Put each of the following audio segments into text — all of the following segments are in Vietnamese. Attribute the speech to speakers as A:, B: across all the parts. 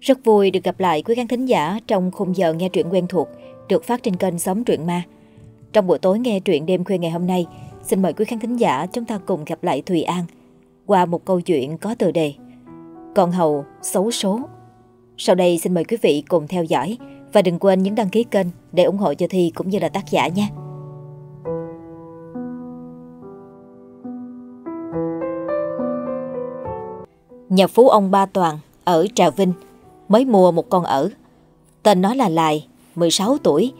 A: Rất vui được gặp lại quý khán thính giả trong khung giờ nghe truyện quen thuộc được phát trên kênh Sống Truyện Ma. Trong buổi tối nghe truyện đêm khuya ngày hôm nay, xin mời quý khán thính giả chúng ta cùng gặp lại Thùy An qua một câu chuyện có tựa đề Con hầu xấu số. Sau đây xin mời quý vị cùng theo dõi và đừng quên nhấn đăng ký kênh để ủng hộ cho Thi cũng như là tác giả nhé. Nhà phú ông Ba Toàn ở Trà Vinh mới mua một con ở. Tên nó là Lài, 16 tuổi.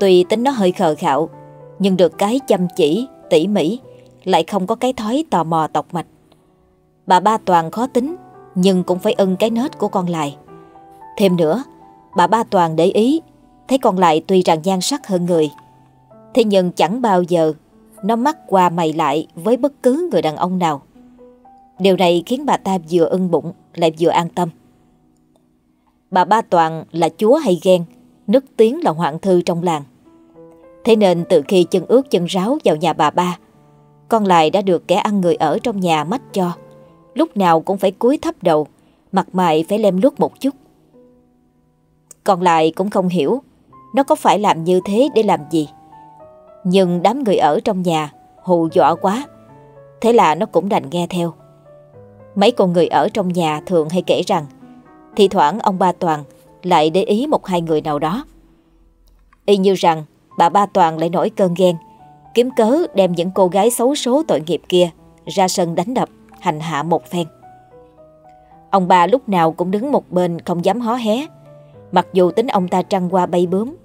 A: Tuy tính nó hơi khờ khạo, nhưng được cái chăm chỉ, tỉ mỉ, lại không có cái thói tò mò tọc mạch. Bà Ba Toàn khó tính, nhưng cũng phải ưng cái nết của con Lài. Thêm nữa, bà Ba Toàn để ý, thấy con Lài tuy rằng nhan sắc hơn người. Thế nhưng chẳng bao giờ nó mắc qua mày lại với bất cứ người đàn ông nào. Điều này khiến bà ta vừa ưng bụng lại vừa an tâm. Bà Ba Toàn là chúa hay ghen, nức tiếng là hoạn thư trong làng. Thế nên từ khi chân ướt chân ráo vào nhà bà ba, con lại đã được kẻ ăn người ở trong nhà mách cho. Lúc nào cũng phải cúi thấp đầu, mặt mày phải lem luốc một chút. Còn lại cũng không hiểu, nó có phải làm như thế để làm gì. Nhưng đám người ở trong nhà hù dọa quá, thế là nó cũng đành nghe theo. Mấy con người ở trong nhà thường hay kể rằng thì thoảng ông Ba Toàn lại để ý một hai người nào đó. Y như rằng bà Ba Toàn lại nổi cơn ghen, kiếm cớ đem những cô gái xấu số tội nghiệp kia ra sân đánh đập, hành hạ một phen. Ông ba lúc nào cũng đứng một bên không dám hó hé, mặc dù tính ông ta trăng qua bay bướm.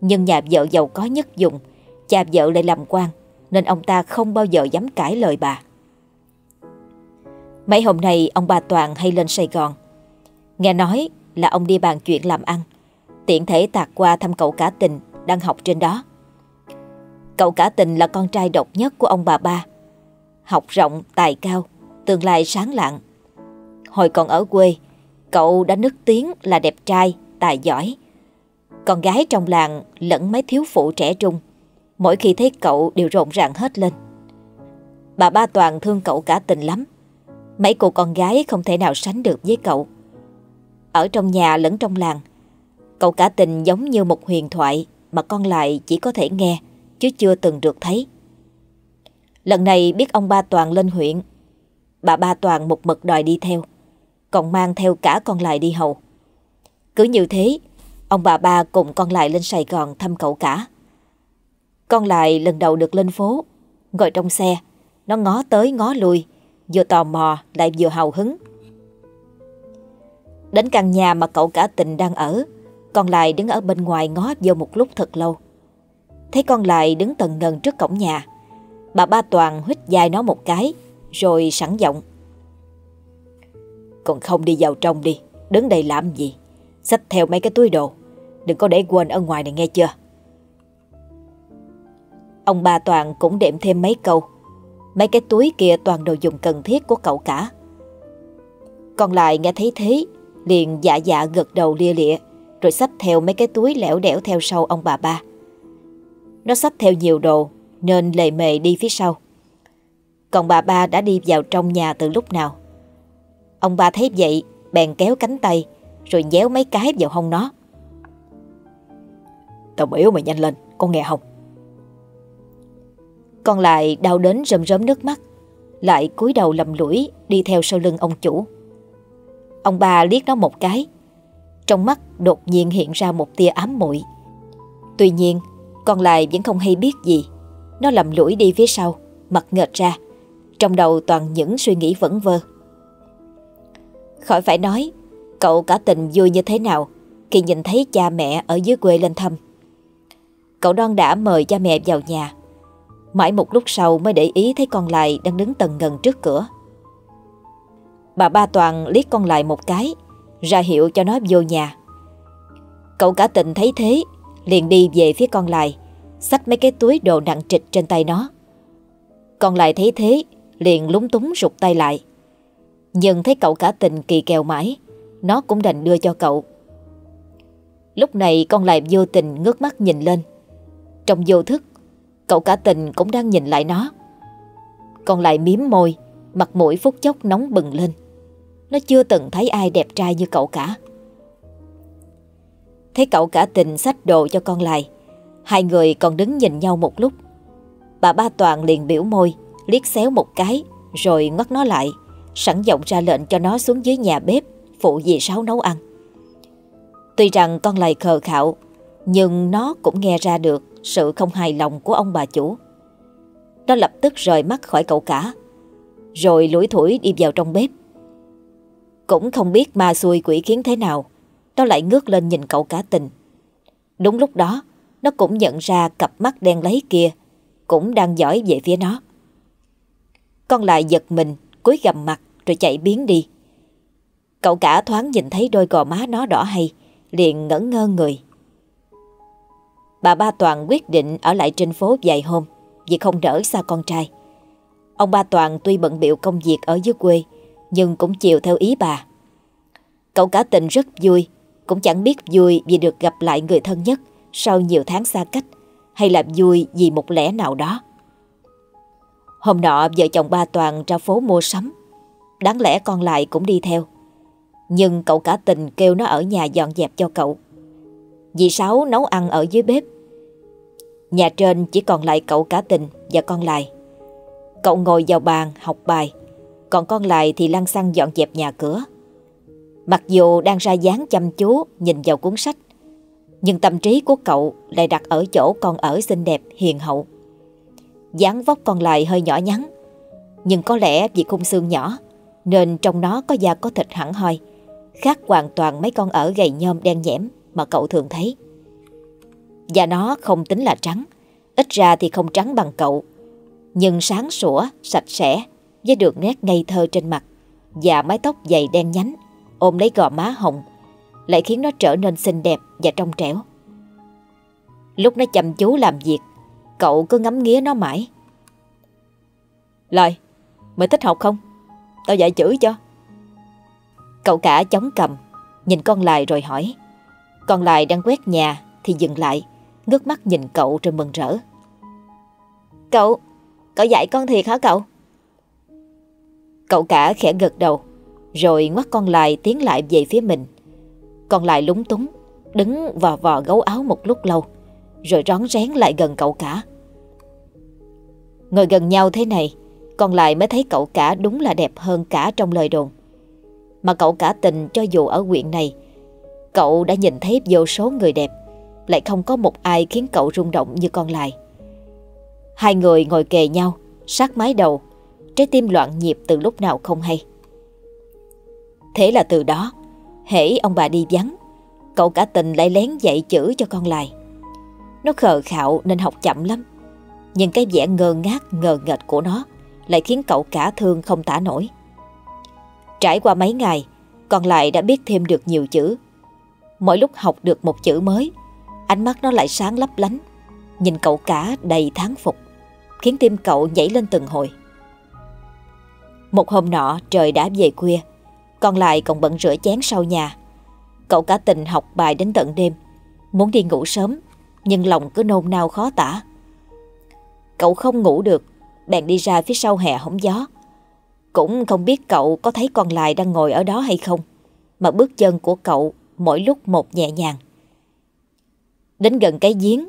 A: Nhưng nhà vợ giàu có nhất dùng, cha vợ lại làm quan, nên ông ta không bao giờ dám cãi lời bà. Mấy hôm nay ông bà Toàn hay lên Sài Gòn, Nghe nói là ông đi bàn chuyện làm ăn, tiện thể tạt qua thăm cậu cả tình đang học trên đó. Cậu cả tình là con trai độc nhất của ông bà ba. Học rộng, tài cao, tương lai sáng lạng. Hồi còn ở quê, cậu đã nức tiếng là đẹp trai, tài giỏi. Con gái trong làng lẫn mấy thiếu phụ trẻ trung, mỗi khi thấy cậu đều rộn ràng hết lên. Bà ba Toàn thương cậu cả tình lắm. Mấy cô con gái không thể nào sánh được với cậu. Ở trong nhà lẫn trong làng. Cậu cả tình giống như một huyền thoại Mà con lại chỉ có thể nghe, Chứ chưa từng được thấy. Lần này biết ông ba Toàn lên huyện. Bà ba Toàn một mực đòi đi theo, Còn mang theo cả con lại đi hầu. Cứ như thế, Ông bà ba cùng con lại lên Sài Gòn thăm cậu cả. Con lại lần đầu được lên phố, Ngồi trong xe, Nó ngó tới ngó lui, Vừa tò mò lại vừa hào hứng. Đến căn nhà mà cậu cả tình đang ở. Con lại đứng ở bên ngoài ngó vô một lúc thật lâu. Thấy con lại đứng tần ngần trước cổng nhà. Bà ba Toàn hít dài nó một cái, Rồi sẵn giọng. Còn không đi vào trong đi, Đứng đây làm gì? Xách theo mấy cái túi đồ, Đừng có để quên ở ngoài này nghe chưa? Ông bà Toàn cũng đệm thêm mấy câu. Mấy cái túi kia toàn đồ dùng cần thiết của cậu cả. Còn lại nghe thấy thế liền dạ dạ gật đầu lia lịa, rồi xách theo mấy cái túi lẻo đẻo theo sau ông bà ba. Nó xách theo nhiều đồ, nên lề mề đi phía sau. Còn bà ba đã đi vào trong nhà từ lúc nào. Ông ba thấy vậy, bèn kéo cánh tay, rồi nhéo mấy cái vào hông nó. Tao biểu mày nhanh lên, con nghe không? Con lại đau đến rơm rớm nước mắt, lại cúi đầu lầm lũi đi theo sau lưng ông chủ. Ông bà liếc nó một cái. Trong mắt đột nhiên hiện ra một tia ám muội. Tuy nhiên Con lại vẫn không hay biết gì. Nó lầm lũi đi phía sau, Mặt ngợt ra. Trong đầu toàn những suy nghĩ vẩn vơ. Khỏi phải nói, Cậu cả tình vui như thế nào Khi nhìn thấy cha mẹ ở dưới quê lên thăm. Cậu đoan đã mời cha mẹ vào nhà. Mãi một lúc sau mới để ý thấy con lại đang đứng tần ngần trước cửa. Bà ba Toàn liếc con lại một cái, Ra hiệu cho nó vô nhà. Cậu cả tình thấy thế, Liền đi về phía con lại, Xách mấy cái túi đồ nặng trịch trên tay nó. Con lại thấy thế, Liền lúng túng rụt tay lại. Nhưng thấy cậu cả tình kỳ kèo mãi, Nó cũng đành đưa cho cậu. Lúc này con lại vô tình ngước mắt nhìn lên. Trong vô thức, Cậu cả tình cũng đang nhìn lại nó. Con lại miếm môi, Mặt mũi phút chốc nóng bừng lên nó chưa từng thấy ai đẹp trai như cậu cả. Thấy cậu cả tình sách đồ cho con lại, Hai người còn đứng nhìn nhau một lúc. Bà ba Toàn liền biểu môi, Liếc xéo một cái, Rồi ngoắt nó lại, Sẵn giọng ra lệnh cho nó xuống dưới nhà bếp, Phụ dì Sáu nấu ăn. Tuy rằng con lại khờ khạo, Nhưng nó cũng nghe ra được Sự không hài lòng của ông bà chủ. Nó lập tức rời mắt khỏi cậu cả, Rồi lủi thủi đi vào trong bếp. Cũng không biết ma xuôi quỷ khiến thế nào. Nó lại ngước lên nhìn cậu cả tình. Đúng lúc đó, Nó cũng nhận ra cặp mắt đen lấy kia, Cũng đang dõi về phía nó. Con lại giật mình, cúi gầm mặt rồi chạy biến đi. Cậu cả thoáng nhìn thấy đôi gò má nó đỏ hay, Liền ngẩn ngơ người. Bà Ba Toàn quyết định ở lại trên phố vài hôm Vì không đỡ xa con trai. Ông Ba Toàn tuy bận biệu công việc ở dưới quê nhưng cũng chiều theo ý bà. Cậu cả tình rất vui, Cũng chẳng biết vui vì được gặp lại người thân nhất Sau nhiều tháng xa cách, Hay là vui vì một lẽ nào đó. Hôm nọ, vợ chồng ba Toàn ra phố mua sắm. Đáng lẽ con lại cũng đi theo. Nhưng cậu cả tình kêu nó ở nhà dọn dẹp cho cậu. Dì Sáu nấu ăn ở dưới bếp. Nhà trên chỉ còn lại cậu cả tình và con lại. Cậu ngồi vào bàn học bài. Còn con lại thì lăn xăng dọn dẹp nhà cửa. Mặc dù đang ra dáng chăm chú nhìn vào cuốn sách Nhưng tâm trí của cậu lại đặt ở chỗ con ở xinh đẹp hiền hậu. Dáng vóc con lại hơi nhỏ nhắn Nhưng có lẽ vì khung xương nhỏ Nên trong nó có da có thịt hẳn hoi Khác hoàn toàn mấy con ở gầy nhom đen nhẽm Mà cậu thường thấy. Da nó không tính là trắng Ít ra thì không trắng bằng cậu Nhưng sáng sủa, sạch sẽ với đường nét ngây thơ trên mặt Và mái tóc dày đen nhánh, Ôm lấy gò má hồng, Lại khiến nó trở nên xinh đẹp và trong trẻo. Lúc nó chăm chú làm việc, Cậu cứ ngắm nghía nó mãi. Lời Mày thích học không? Tao dạy chữ cho. Cậu cả chống cầm, Nhìn con lại rồi hỏi. Con lại đang quét nhà Thì dừng lại, Ngước mắt nhìn cậu rồi mừng rỡ. Cậu Cậu dạy con thiệt hả cậu? Cậu cả khẽ gật đầu Rồi ngoắt con lại tiến lại về phía mình Con lại lúng túng Đứng vò vò gấu áo một lúc lâu rồi rón rén lại gần cậu cả. Ngồi gần nhau thế này, con lại mới thấy cậu cả đúng là đẹp hơn cả trong lời đồn. Mà cậu cả tình cho dù ở huyện này, cậu đã nhìn thấy vô số người đẹp, lại không có một ai khiến cậu rung động như con lại. Hai người ngồi kề nhau, sát mái đầu, trái tim loạn nhịp từ lúc nào không hay. Thế là từ đó, hễ ông bà đi vắng, cậu cả tình lại lén dạy chữ cho con lại. Nó khờ khạo nên học chậm lắm Nhưng cái vẻ ngơ ngác ngờ nghệch của nó Lại khiến cậu cả thương không tả nổi Trải qua mấy ngày Còn lại đã biết thêm được nhiều chữ Mỗi lúc học được một chữ mới Ánh mắt nó lại sáng lấp lánh Nhìn cậu cả đầy tháng phục Khiến tim cậu nhảy lên từng hồi một hôm nọ trời đã về khuya Còn lại còn bận rửa chén sau nhà Cậu cả tình học bài đến tận đêm Muốn đi ngủ sớm nhưng lòng cứ nôn nao khó tả. Cậu không ngủ được, bèn đi ra phía sau hè hóng gió. Cũng không biết cậu có thấy con lại đang ngồi ở đó hay không, mà bước chân của cậu mỗi lúc một nhẹ nhàng. Đến gần cái giếng,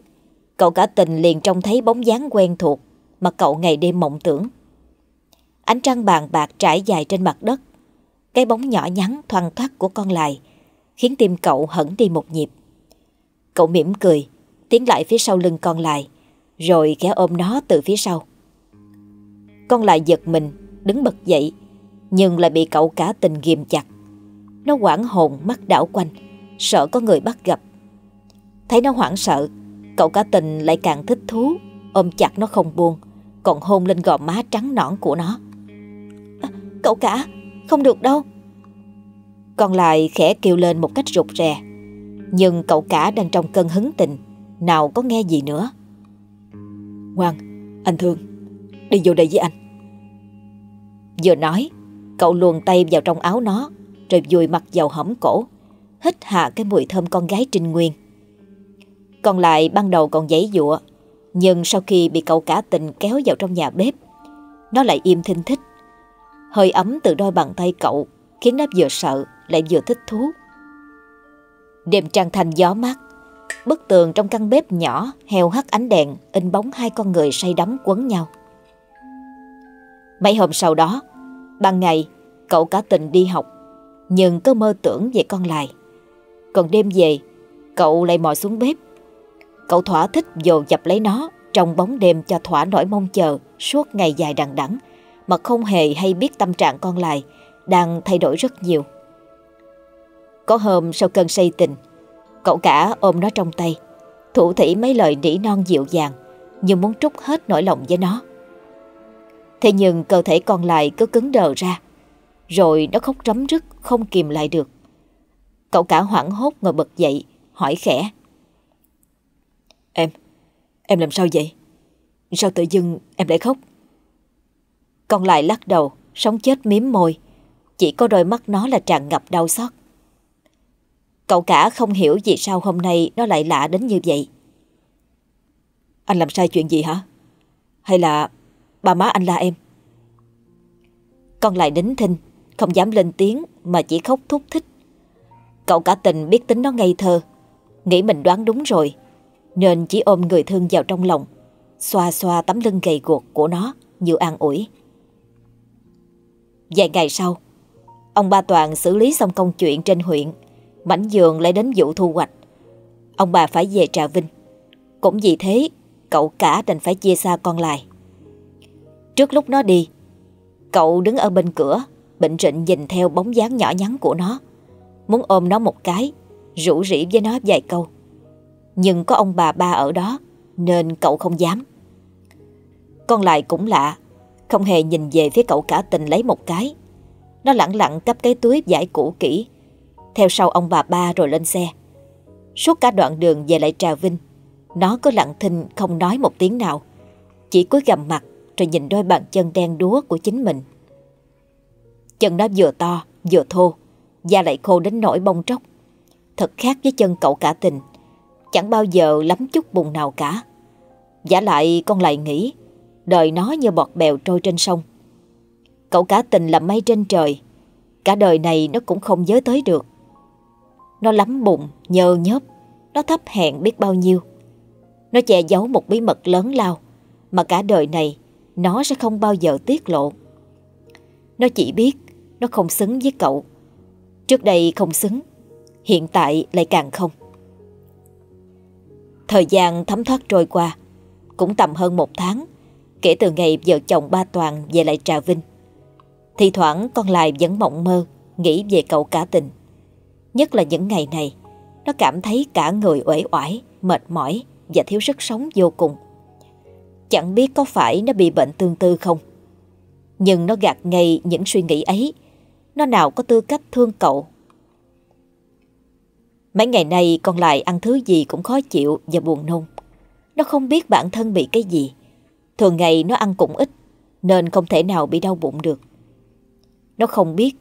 A: cậu cả tình liền trông thấy bóng dáng quen thuộc mà cậu ngày đêm mộng tưởng. Ánh trăng bàn bạc trải dài trên mặt đất, cái bóng nhỏ nhắn thoăn thoắt của con lại khiến tim cậu hẳn đi một nhịp. Cậu mỉm cười, tiến lại phía sau lưng con lại, rồi khẽ ôm nó từ phía sau. Con lại giật mình, đứng bật dậy, nhưng lại bị cậu cả tình ghim chặt. Nó quảng hồn mắt đảo quanh, sợ có người bắt gặp. Thấy nó hoảng sợ, cậu cả tình lại càng thích thú, ôm chặt nó không buông, còn hôn lên gò má trắng nõn của nó. Cậu cả, không được đâu. Con lại khẽ kêu lên một cách rụt rè, nhưng cậu cả đang trong cơn hứng tình, nào có nghe gì nữa. Ngoan Anh thương Đi vô đây với anh. Vừa nói Cậu luồn tay vào trong áo nó Rồi vùi mặt vào hõm cổ Hít hạ cái mùi thơm con gái Trinh Nguyên. Còn lại ban đầu còn giấy dụa Nhưng sau khi bị cậu cả tình kéo vào trong nhà bếp Nó lại im thinh thích. Hơi ấm từ đôi bàn tay cậu, Khiến nó vừa sợ, lại vừa thích thú. Đêm trăng thanh gió mát, Bức tường trong căn bếp nhỏ Heo hắt ánh đèn, In bóng hai con người say đắm quấn nhau. Mấy hôm sau đó, Ban ngày, cậu cả tình đi học, Nhưng cứ mơ tưởng về con lại. Còn đêm về, Cậu lại mò xuống bếp. Cậu thỏa thích dồ dập lấy nó Trong bóng đêm cho thỏa nỗi mong chờ Suốt ngày dài đằng đẵng. Mà không hề hay biết tâm trạng con lại Đang thay đổi rất nhiều Có hôm sau cơn say tình Cậu cả ôm nó trong tay Thủ thỉ mấy lời nỉ non dịu dàng Như muốn trút hết nỗi lòng với nó Thế nhưng cơ thể con lại cứ cứng đờ ra Rồi nó khóc rấm rứt Không kìm lại được Cậu cả hoảng hốt ngồi bật dậy Hỏi khẽ Em, em làm sao vậy? Sao tự dưng em lại khóc? Còn lại lắc đầu Sống chết miếm môi Chỉ có đôi mắt nó là tràn ngập đau xót Cậu cả không hiểu vì sao hôm nay nó lại lạ đến như vậy. Anh làm sai chuyện gì hả? Hay là ba má anh la em? Con lại đính thinh, không dám lên tiếng mà chỉ khóc thúc thích. Cậu cả tình biết tính nó ngây thơ, nghĩ mình đoán đúng rồi, nên chỉ ôm người thương vào trong lòng, xoa xoa tấm lưng gầy guộc của nó như an ủi. Vài ngày sau, ông ba Toàn xử lý xong công chuyện trên huyện Mảnh giường lại đến vụ thu hoạch. Ông bà phải về Trà Vinh. Cũng vì thế Cậu cả đành phải chia xa con lại. Trước lúc nó đi Cậu đứng ở bên cửa Bệnh rịnh nhìn theo bóng dáng nhỏ nhắn của nó Muốn ôm nó một cái Rủ rỉ với nó vài câu. Nhưng có ông bà ba ở đó Nên cậu không dám. Con lại cũng lạ không hề nhìn về phía cậu cả tình lấy một cái Nó lặng lặng cắp cái túi giải cũ kỹ theo sau ông bà ba rồi lên xe. Suốt cả đoạn đường về lại Trà Vinh, nó cứ lặng thinh không nói một tiếng nào, chỉ cúi gầm mặt rồi nhìn đôi bàn chân đen đúa của chính mình. Chân nó vừa to, vừa thô, da lại khô đến nỗi bông tróc. Thật khác với chân cậu cả tình, chẳng bao giờ lắm chút bùn nào cả. Giả lại con lại nghĩ, đời nó như bọt bèo trôi trên sông. Cậu cả tình là mây trên trời, cả đời này nó cũng không giới tới được. Nó lắm bụng, nhơ nhớp, nó thấp hèn biết bao nhiêu. Nó che giấu một bí mật lớn lao mà cả đời này nó sẽ không bao giờ tiết lộ. Nó chỉ biết nó không xứng với cậu. Trước đây không xứng, hiện tại lại càng không. Thời gian thấm thoát trôi qua, cũng tầm hơn một tháng kể từ ngày vợ chồng ba Toàn về lại Trà Vinh. Thì thoảng con lại vẫn mộng mơ nghĩ về cậu cả tình. Nhất là những ngày này, nó cảm thấy cả người uể oải, mệt mỏi và thiếu sức sống vô cùng. Chẳng biết có phải nó bị bệnh tương tư không? Nhưng nó gạt ngay những suy nghĩ ấy. Nó nào có tư cách thương cậu. Mấy ngày nay còn lại ăn thứ gì cũng khó chịu và buồn nôn. Nó không biết bản thân bị cái gì. Thường ngày nó ăn cũng ít, nên không thể nào bị đau bụng được. Nó không biết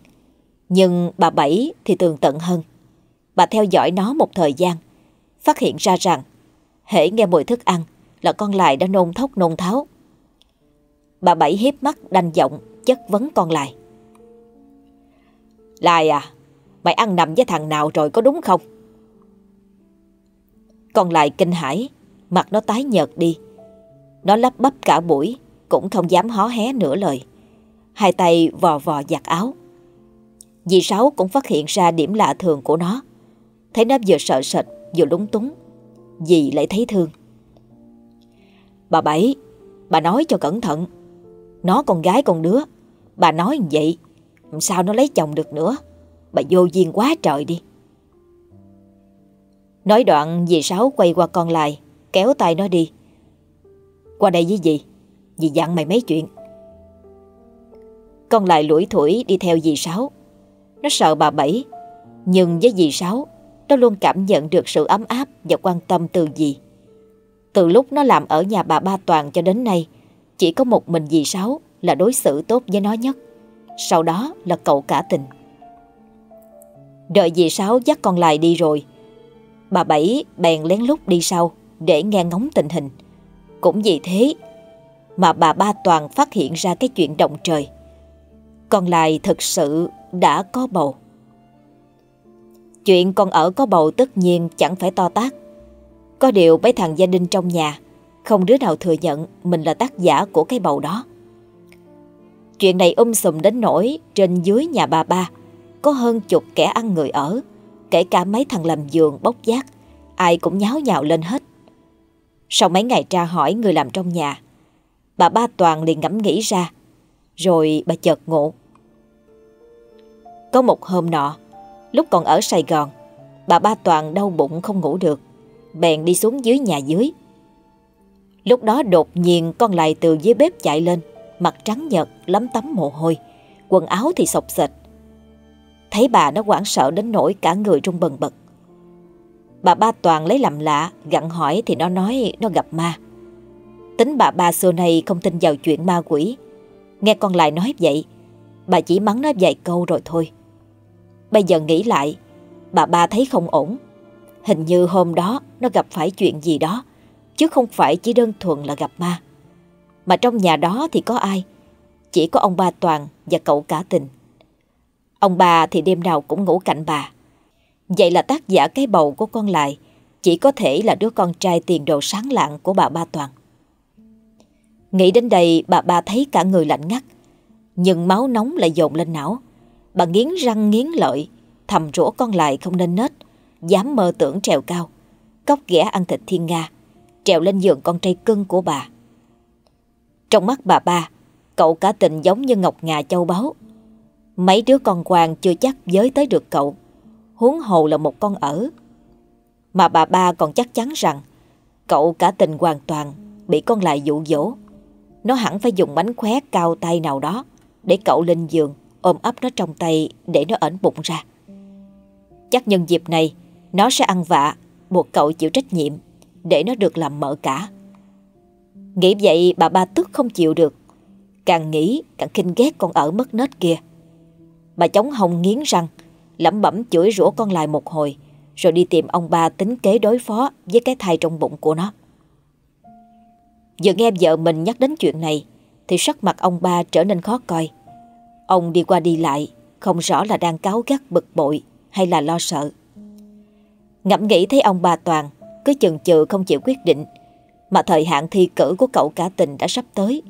A: nhưng bà Bảy thì tường tận hơn. Bà theo dõi nó một thời gian, phát hiện ra rằng hễ nghe mùi thức ăn là con lại đã nôn thốc nôn tháo. Bà Bảy hiếp mắt đanh giọng chất vấn con lại. Lại à, mày ăn nằm với thằng nào rồi có đúng không? Con lại kinh hãi, mặt nó tái nhợt đi. Nó lắp bắp cả buổi, cũng không dám hó hé nửa lời. Hai tay vò vò giặt áo. Dì Sáu cũng phát hiện ra điểm lạ thường của nó. Thấy nó vừa sợ sệt vừa lúng túng. Dì lại thấy thương. Bà Bảy, bà nói cho cẩn thận. Nó con gái con đứa. Bà nói vậy, sao nó lấy chồng được nữa. Bà vô duyên quá trời đi. Nói đoạn dì Sáu quay qua con lại, kéo tay nó đi. Qua đây với dì, dì dặn mày mấy chuyện. Con lại lủi thủi đi theo dì Sáu. Nó sợ bà Bảy Nhưng với dì Sáu Nó luôn cảm nhận được sự ấm áp và quan tâm từ dì Từ lúc nó làm ở nhà bà Ba Toàn cho đến nay Chỉ có một mình dì Sáu là đối xử tốt với nó nhất Sau đó là cậu cả tình Đợi dì Sáu dắt con lại đi rồi Bà Bảy bèn lén lút đi sau Để nghe ngóng tình hình cũng vì thế Mà bà Ba Toàn phát hiện ra cái chuyện động trời Còn lại thật sự đã có bầu. Chuyện con ở có bầu tất nhiên chẳng phải to tác. Có điều mấy thằng gia đình trong nhà không đứa nào thừa nhận mình là tác giả của cái bầu đó. Chuyện này um sùm đến nỗi trên dưới nhà bà ba có hơn chục kẻ ăn người ở, kể cả mấy thằng làm giường bốc giác, ai cũng nháo nhào lên hết. Sau mấy ngày tra hỏi người làm trong nhà, bà ba Toàn liền ngẫm nghĩ ra, rồi bà chợt ngộ. Có một hôm nọ, lúc còn ở Sài Gòn, bà ba Toàn đau bụng không ngủ được, bèn đi xuống dưới nhà dưới. Lúc đó đột nhiên con lại từ dưới bếp chạy lên, mặt trắng nhợt, lấm tấm mồ hôi, quần áo thì sọc sệt. Thấy bà nó hoảng sợ đến nỗi cả người run bần bật. Bà ba Toàn lấy làm lạ, gặn hỏi thì nó nói nó gặp ma. Tính bà ba xưa này không tin vào chuyện ma quỷ. Nghe con lại nói vậy, bà chỉ mắng nó vài câu rồi thôi. Bây giờ nghĩ lại, bà ba thấy không ổn. Hình như hôm đó nó gặp phải chuyện gì đó, chứ không phải chỉ đơn thuần là gặp ma. Mà trong nhà đó thì có ai? Chỉ có ông ba Toàn và cậu cả tình. Ông bà thì đêm nào cũng ngủ cạnh bà. Vậy là tác giả cái bầu của con lại chỉ có thể là đứa con trai tiền đồ sáng lạng của bà Ba Toàn. Nghĩ đến đây bà ba thấy cả người lạnh ngắt, nhưng máu nóng lại dồn lên não. Bà nghiến răng nghiến lợi, thầm rủa con lại không nên nết, dám mơ tưởng trèo cao, cóc ghẻ ăn thịt thiên nga, trèo lên giường con trai cưng của bà. Trong mắt bà ba, cậu cả tình giống như ngọc ngà châu báu. Mấy đứa con quan chưa chắc giới tới được cậu, huống hồ là một con ở. Mà bà ba còn chắc chắn rằng cậu cả tình hoàn toàn bị con lại dụ dỗ. Nó hẳn phải dùng bánh khóe cao tay nào đó để cậu lên giường ôm ấp nó trong tay để nó ẩn bụng ra. Chắc nhân dịp này nó sẽ ăn vạ buộc cậu chịu trách nhiệm để nó được làm mợ cả. Nghĩ vậy bà ba tức không chịu được. Càng nghĩ càng kinh ghét con ở mất nết kia. Bà chống hồng nghiến răng, lẩm bẩm chửi rủa con lại một hồi, rồi đi tìm ông ba tính kế đối phó với cái thai trong bụng của nó. Vừa nghe vợ mình nhắc đến chuyện này, thì sắc mặt ông ba trở nên khó coi. Ông đi qua đi lại, không rõ là đang cáo gắt bực bội hay là lo sợ. Ngẫm nghĩ thấy ông bà Toàn cứ chần chừ không chịu quyết định mà thời hạn thi cử của cậu cả tình đã sắp tới.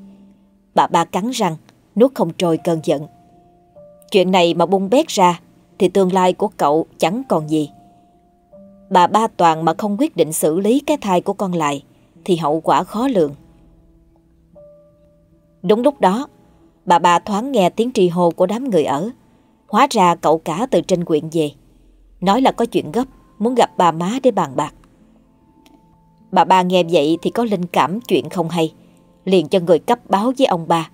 A: Bà ba cắn răng, nuốt không trôi cơn giận. Chuyện này mà bung bét ra thì tương lai của cậu chẳng còn gì. Bà ba toàn mà không quyết định xử lý cái thai của con lại thì hậu quả khó lường. Đúng lúc đó, bà ba thoáng nghe tiếng trì hô của đám người ở. Hóa ra cậu cả từ trên quyện về. Nói là có chuyện gấp, muốn gặp bà má để bàn bạc. Bà ba nghe vậy thì có linh cảm chuyện không hay, liền cho người cấp báo với ông ba,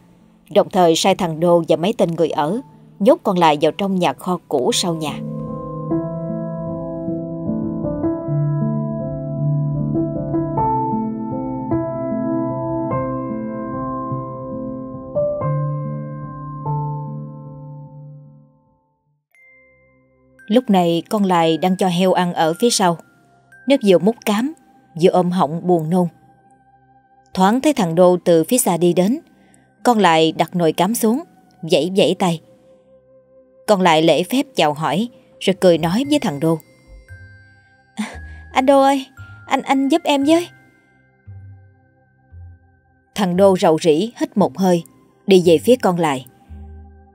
A: đồng thời sai thằng Đô và mấy tên người ở, nhốt con lại vào trong nhà kho cũ sau nhà. Lúc này con lại đang cho heo ăn ở phía sau. Nó vừa múc cám, vừa ôm họng buồn nôn. Thoáng thấy thằng Đô từ phía xa đi đến, con lại đặt nồi cám xuống, vẫy vẫy tay còn lại lễ phép chào hỏi, rồi cười nói với thằng Đô. À, anh Đô ơi, anh anh giúp em với. Thằng Đô rầu rĩ hít một hơi, đi về phía con lại.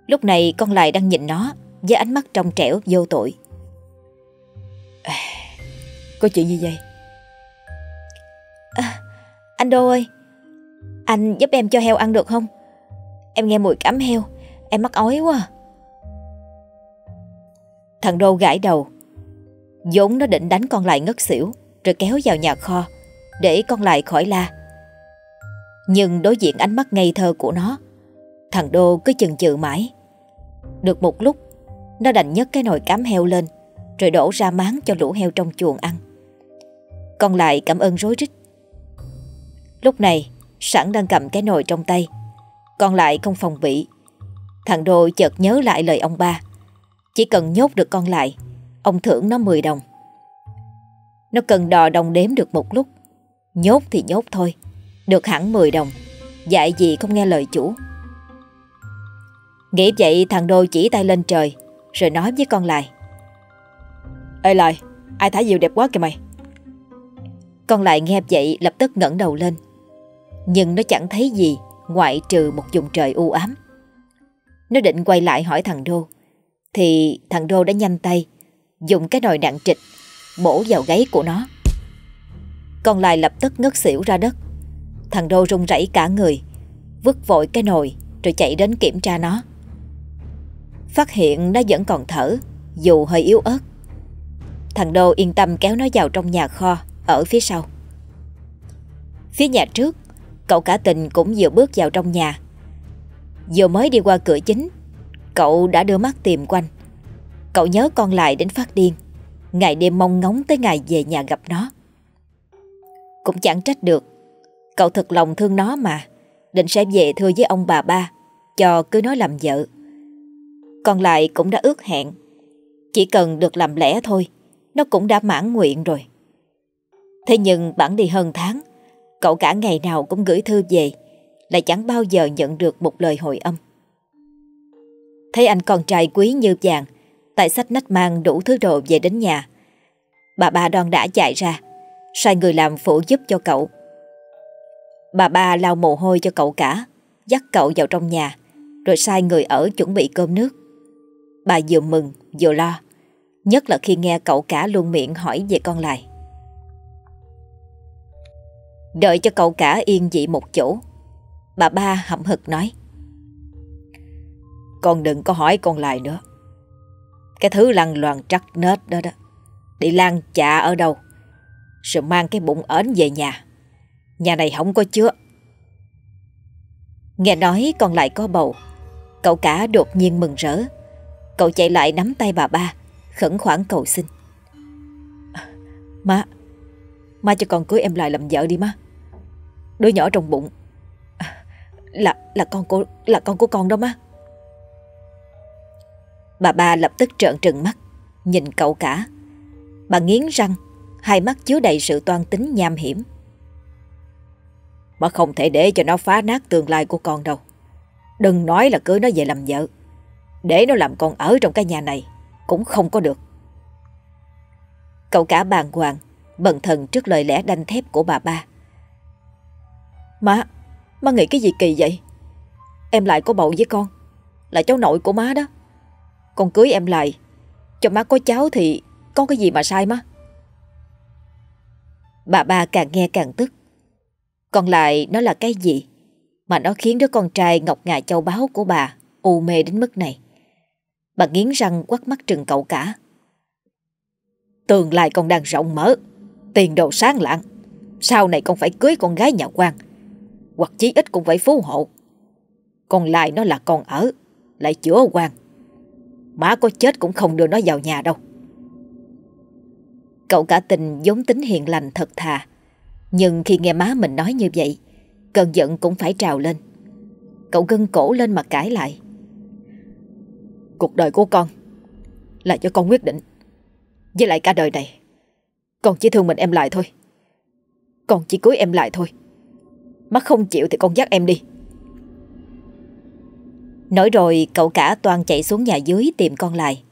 A: Lúc này con lại đang nhìn nó với ánh mắt trong trẻo vô tội. À, có chuyện gì vậy? À, anh Đô ơi, anh giúp em cho heo ăn được không? Em nghe mùi cắm heo, em mắc ói quá. À. Thằng Đô gãi đầu, vốn nó định đánh con lại ngất xỉu, rồi kéo vào nhà kho, để con lại khỏi la. Nhưng đối diện ánh mắt ngây thơ của nó, thằng Đô cứ chừng chừ mãi. Được một lúc, nó đành nhấc cái nồi cám heo lên, rồi đổ ra máng cho lũ heo trong chuồng ăn. Con lại cảm ơn rối rít. Lúc này, sẵn đang cầm cái nồi trong tay, con lại không phòng bị. Thằng Đô chợt nhớ lại lời ông ba. Chỉ cần nhốt được con lại, ông thưởng nó 10 đồng. Nó cần đò đồng đếm được một lúc. Nhốt thì nhốt thôi, được hẳn 10 đồng. Dạy gì không nghe lời chủ. Nghĩ vậy thằng Đô chỉ tay lên trời, rồi nói với con lại.
B: Ê lại Ai thả diều đẹp quá kìa mày
A: Con lại nghe vậy lập tức ngẩng đầu lên Nhưng nó chẳng thấy gì Ngoại trừ một vùng trời u ám Nó định quay lại hỏi thằng Đô thì thằng Đô đã nhanh tay, Dùng cái nồi nặng trịch, Bổ vào gáy của nó. Con lại lập tức ngất xỉu ra đất. Thằng Đô run rẩy cả người, Vứt vội cái nồi Rồi chạy đến kiểm tra nó. Phát hiện nó vẫn còn thở, Dù hơi yếu ớt. Thằng Đô yên tâm kéo nó vào trong nhà kho, Ở phía sau. Phía nhà trước, Cậu cả tình cũng vừa bước vào trong nhà. Vừa mới đi qua cửa chính Cậu đã đưa mắt tìm quanh. Cậu nhớ con lại đến phát điên. Ngày đêm mong ngóng tới ngày về nhà gặp nó. Cũng chẳng trách được. Cậu thật lòng thương nó mà. Định sẽ về thưa với ông bà ba, Cho cứ nói làm vợ. Còn lại cũng đã ước hẹn. Chỉ cần được làm lẽ thôi, Nó cũng đã mãn nguyện rồi. Thế nhưng bản đi hơn tháng, Cậu cả ngày nào cũng gửi thư về, Lại chẳng bao giờ nhận được một lời hồi âm. Thấy anh con trai quý như vàng, Tại sách nách mang đủ thứ đồ về đến nhà. Bà ba đoan đã chạy ra, Sai người làm phụ giúp cho cậu. Bà ba lau mồ hôi cho cậu cả, Dắt cậu vào trong nhà, Rồi sai người ở chuẩn bị cơm nước. Bà vừa mừng, vừa lo, Nhất là khi nghe cậu cả luôn miệng hỏi về con lại. Đợi cho cậu cả yên dị một chỗ, Bà ba hậm hực nói.
B: Con đừng có hỏi con lại nữa. Cái thứ lăn loàn trắc nết đó đó, Đi lan chạ ở đâu, Rồi mang cái bụng ến về nhà. Nhà này không có chứa.
A: Nghe nói con lại có bầu, Cậu cả đột nhiên mừng rỡ. Cậu chạy lại nắm tay bà ba, Khẩn khoản cầu xin.
B: Má Má cho con cưới em lại làm vợ đi má. Đứa nhỏ trong bụng, Là là con của, là con của con đó má.
A: Bà ba lập tức trợn trừng mắt, Nhìn cậu cả. Bà nghiến răng, Hai mắt chứa đầy sự toan tính nham hiểm.
B: Bà không thể để cho nó phá nát tương lai của con đâu. Đừng nói là cưới nó về làm vợ. Để nó làm con ở trong cái nhà này Cũng không có được.
A: Cậu cả bàng hoàng, Bần thần trước lời lẽ đanh thép của bà ba.
B: Má Má nghĩ cái gì kỳ vậy? Em lại có bầu với con, Là cháu nội của má đó. Con cưới em lại. Cho má có cháu thì Có cái gì mà sai má?
A: Bà ba càng nghe càng tức. Còn lại nó là cái gì Mà nó khiến đứa con trai ngọc ngà châu báu của bà U mê đến mức này? Bà nghiến răng quắt mắt trừng cậu cả.
B: Tương lai con đang rộng mở, Tiền đồ sáng lạng. Sau này con phải cưới con gái nhà quan, Hoặc chí ít cũng phải phú hộ. Còn lại nó là con ở, Lại chữa quan. Má có chết cũng không đưa nó vào nhà đâu.
A: Cậu cả tình vốn tính hiền lành thật thà. Nhưng khi nghe má mình nói như vậy, Cơn giận cũng phải trào lên. Cậu gân cổ lên mà cãi lại.
B: Cuộc đời của con Là cho con quyết định. Với lại cả đời này, Con chỉ thương mình em lại thôi. Con chỉ cưới em lại thôi. Má không chịu thì con dắt em đi.
A: Nói rồi, cậu cả Toàn chạy xuống nhà dưới tìm con lại.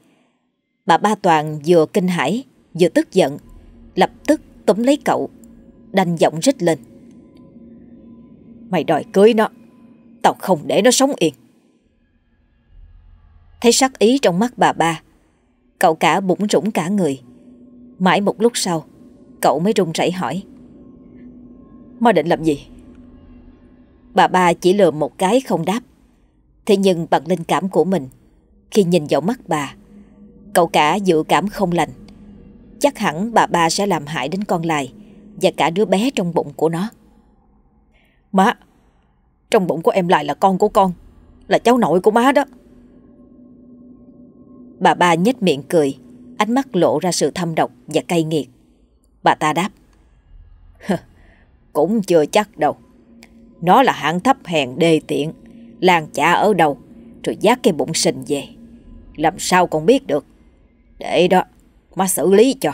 A: Bà ba Toàn vừa kinh hãi, Vừa tức giận, Lập tức túm lấy cậu, Đanh giọng rít lên.
B: Mày đòi cưới nó, Tao không để nó sống yên.
A: Thấy sắc ý trong mắt bà ba, Cậu cả bụng rủng cả người. Mãi một lúc sau, Cậu mới run rẩy hỏi
B: Mà định làm gì?
A: Bà ba chỉ lừa một cái không đáp. Thế nhưng bằng linh cảm của mình, Khi nhìn vào mắt bà, Cậu cả dự cảm không lành. Chắc hẳn bà ba sẽ làm hại đến con lại Và cả đứa bé trong bụng của nó.
B: Má, Trong bụng của em lại là con của con, Là cháu nội của má đó.
A: Bà ba nhếch miệng cười, Ánh mắt lộ ra sự thâm độc và cay nghiệt. Bà ta đáp
B: Cũng chưa chắc đâu. Nó là hạng thấp hèn đê tiện. Làng chả ở đâu Rồi dắt cái bụng sình về. Làm sao con biết được? Để đó Má xử lý cho.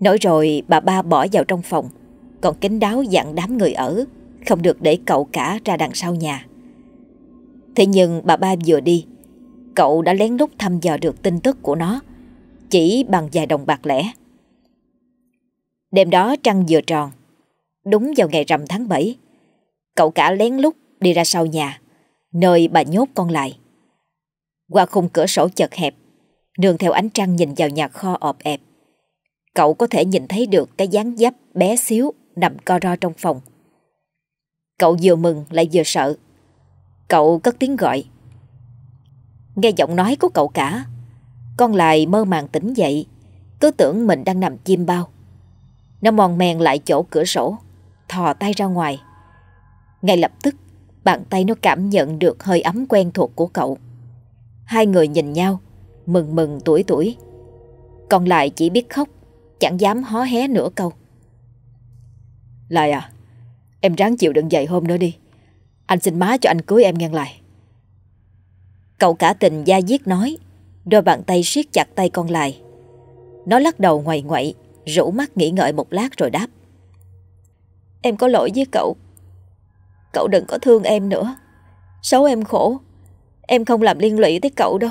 A: Nói rồi bà ba bỏ vào trong phòng. Còn kính đáo dặn đám người ở Không được để cậu cả ra đằng sau nhà. Thế nhưng bà ba vừa đi Cậu đã lén lút thăm dò được tin tức của nó chỉ bằng vài đồng bạc lẻ. Đêm đó trăng vừa tròn, đúng vào ngày rằm tháng 7, cậu cả lén lút đi ra sau nhà, nơi bà nhốt con lại. Qua khung cửa sổ chật hẹp, nương theo ánh trăng nhìn vào nhà kho ọp ẹp. Cậu có thể nhìn thấy được cái dáng dấp bé xíu nằm co ro trong phòng. Cậu vừa mừng lại vừa sợ. Cậu cất tiếng gọi. Nghe giọng nói của cậu cả, con lại mơ màng tỉnh dậy, cứ tưởng mình đang nằm chim bao. Nó mòn men lại chỗ cửa sổ, thò tay ra ngoài. Ngay lập tức, bàn tay nó cảm nhận được hơi ấm quen thuộc của cậu. Hai người nhìn nhau, mừng mừng tuổi tuổi. Còn lại chỉ biết khóc, chẳng dám hó hé nửa câu.
B: Lại à, em ráng chịu đựng dậy hôm nữa đi. Anh xin má cho anh cưới em ngang lại.
A: Cậu cả tình gia diết nói, đôi bàn tay siết chặt tay con lại. Nó lắc đầu ngoại ngoại, rủ mắt nghĩ ngợi một lát rồi đáp. Em có lỗi với cậu. Cậu đừng có thương em nữa. Xấu em khổ. Em không làm liên lụy tới cậu đâu.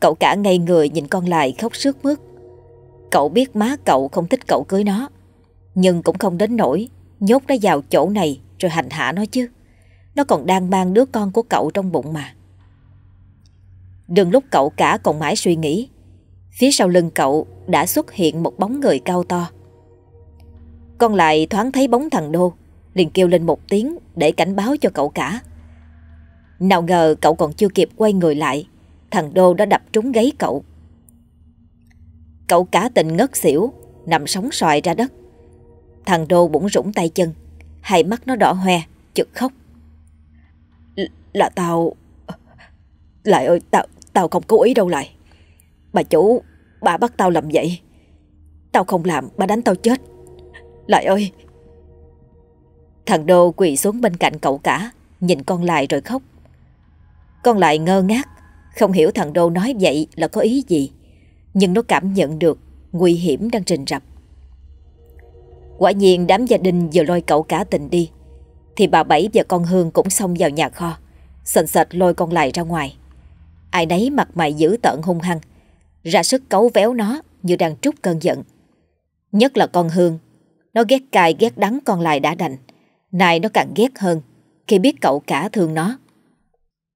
A: Cậu cả ngây người nhìn con lại khóc sướt mướt. Cậu biết má cậu không thích cậu cưới nó. Nhưng cũng không đến nỗi nhốt nó vào chỗ này rồi hành hạ nó chứ. Nó còn đang mang đứa con của cậu trong bụng mà. Đừng lúc cậu cả còn mãi suy nghĩ. Phía sau lưng cậu đã xuất hiện một bóng người cao to. Con lại thoáng thấy bóng thằng Đô, liền kêu lên một tiếng để cảnh báo cho cậu cả. Nào ngờ cậu còn chưa kịp quay người lại, thằng Đô đã đập trúng gáy cậu. Cậu cả tình ngất xỉu, nằm sóng xoài ra đất. Thằng Đô bỗng rủng tay chân, hai mắt nó đỏ hoe, chực khóc.
B: L là tao... Lại ơi, tao tao không cố ý đâu lại. Bà chủ, bà bắt tao làm vậy. Tao không làm, bà đánh tao chết. Lại ơi!
A: Thằng Đô quỳ xuống bên cạnh cậu cả, nhìn con lại rồi khóc. Con lại ngơ ngác, không hiểu thằng Đô nói vậy là có ý gì. Nhưng nó cảm nhận được nguy hiểm đang trình rập. Quả nhiên đám gia đình vừa lôi cậu cả tình đi Thì bà Bảy và con Hương cũng xông vào nhà kho Sần sệt lôi con lại ra ngoài Ai nấy mặt mày dữ tợn hung hăng Ra sức cấu véo nó như đang trút cơn giận Nhất là con Hương Nó ghét cay ghét đắng con lại đã đành này nó càng ghét hơn Khi biết cậu cả thương nó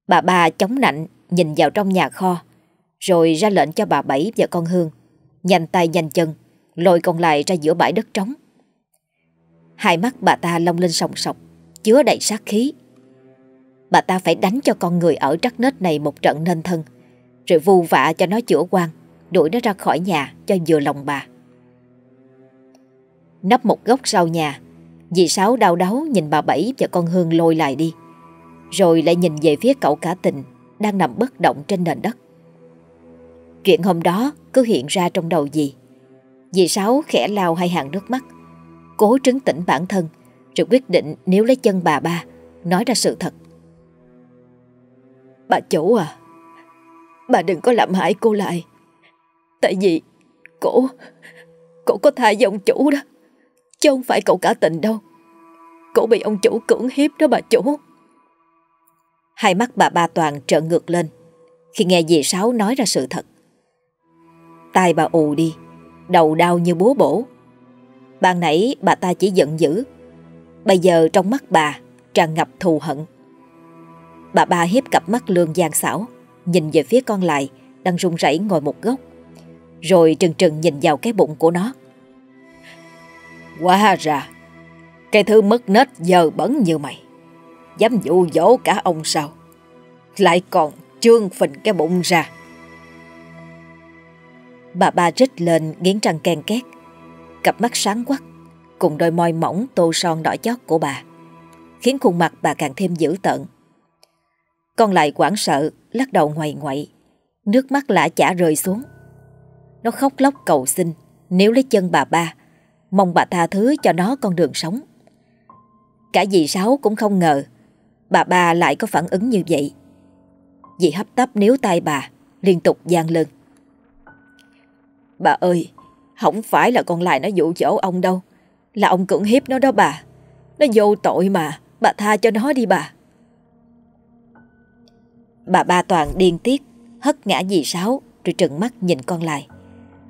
A: Bà ba chống nạnh nhìn vào trong nhà kho Rồi ra lệnh cho bà Bảy và con Hương Nhanh tay nhanh chân Lôi con lại ra giữa bãi đất trống Hai mắt bà ta long lên sòng sọc, chứa đầy sát khí. Bà ta phải đánh cho con người ở trắc nết này một trận nên thân, rồi vu vạ cho nó chữa quan, đuổi nó ra khỏi nhà cho vừa lòng bà. Nấp một góc sau nhà, dì Sáu đau đáu nhìn bà Bảy và con Hương lôi lại đi, rồi lại nhìn về phía cậu cả tình đang nằm bất động trên nền đất. Chuyện hôm đó cứ hiện ra trong đầu dì. Dì Sáu khẽ lao hai hàng nước mắt, cố trấn tĩnh bản thân rồi quyết định nếu lấy chân bà ba nói ra sự thật.
B: Bà chủ à, bà đừng có làm hại cô lại. Tại vì cổ, cổ có thai dòng chủ đó, chứ không phải cậu cả tình đâu. cậu bị ông chủ cưỡng hiếp đó bà chủ.
A: Hai mắt bà ba toàn trợn ngược lên khi nghe dì Sáu nói ra sự thật. Tai bà ù đi, đầu đau như búa bổ. Ban nãy bà ta chỉ giận dữ Bây giờ trong mắt bà tràn ngập thù hận Bà ba hiếp cặp mắt lương gian xảo Nhìn về phía con lại Đang run rẩy ngồi một góc Rồi trừng trừng nhìn vào cái bụng của nó
B: Quá ra. Cái thứ mất nết giờ bẩn như mày. Dám dụ dỗ cả ông sao? Lại còn trương phình cái bụng ra.
A: Bà ba rít lên nghiến răng ken két. Cặp mắt sáng quắc, Cùng đôi môi mỏng tô son đỏ chót của bà, Khiến khuôn mặt bà càng thêm dữ tợn. Con lại quảng sợ Lắc đầu ngoầy ngoậy, Nước mắt lã chả rơi xuống. Nó khóc lóc cầu xin Nếu lấy chân bà ba Mong bà tha thứ cho nó con đường sống. Cả dì Sáu cũng không ngờ Bà ba lại có phản ứng như vậy. Dì hấp tấp níu tay bà, Liên tục gian lưng Bà ơi, không phải là con lại nó dụ dỗ ông đâu. Là ông cưỡng hiếp nó đó bà. Nó vô tội mà, Bà tha cho nó đi bà. Bà ba toàn điên tiết, Hất ngã dì Sáu, rồi trừng mắt nhìn con lại.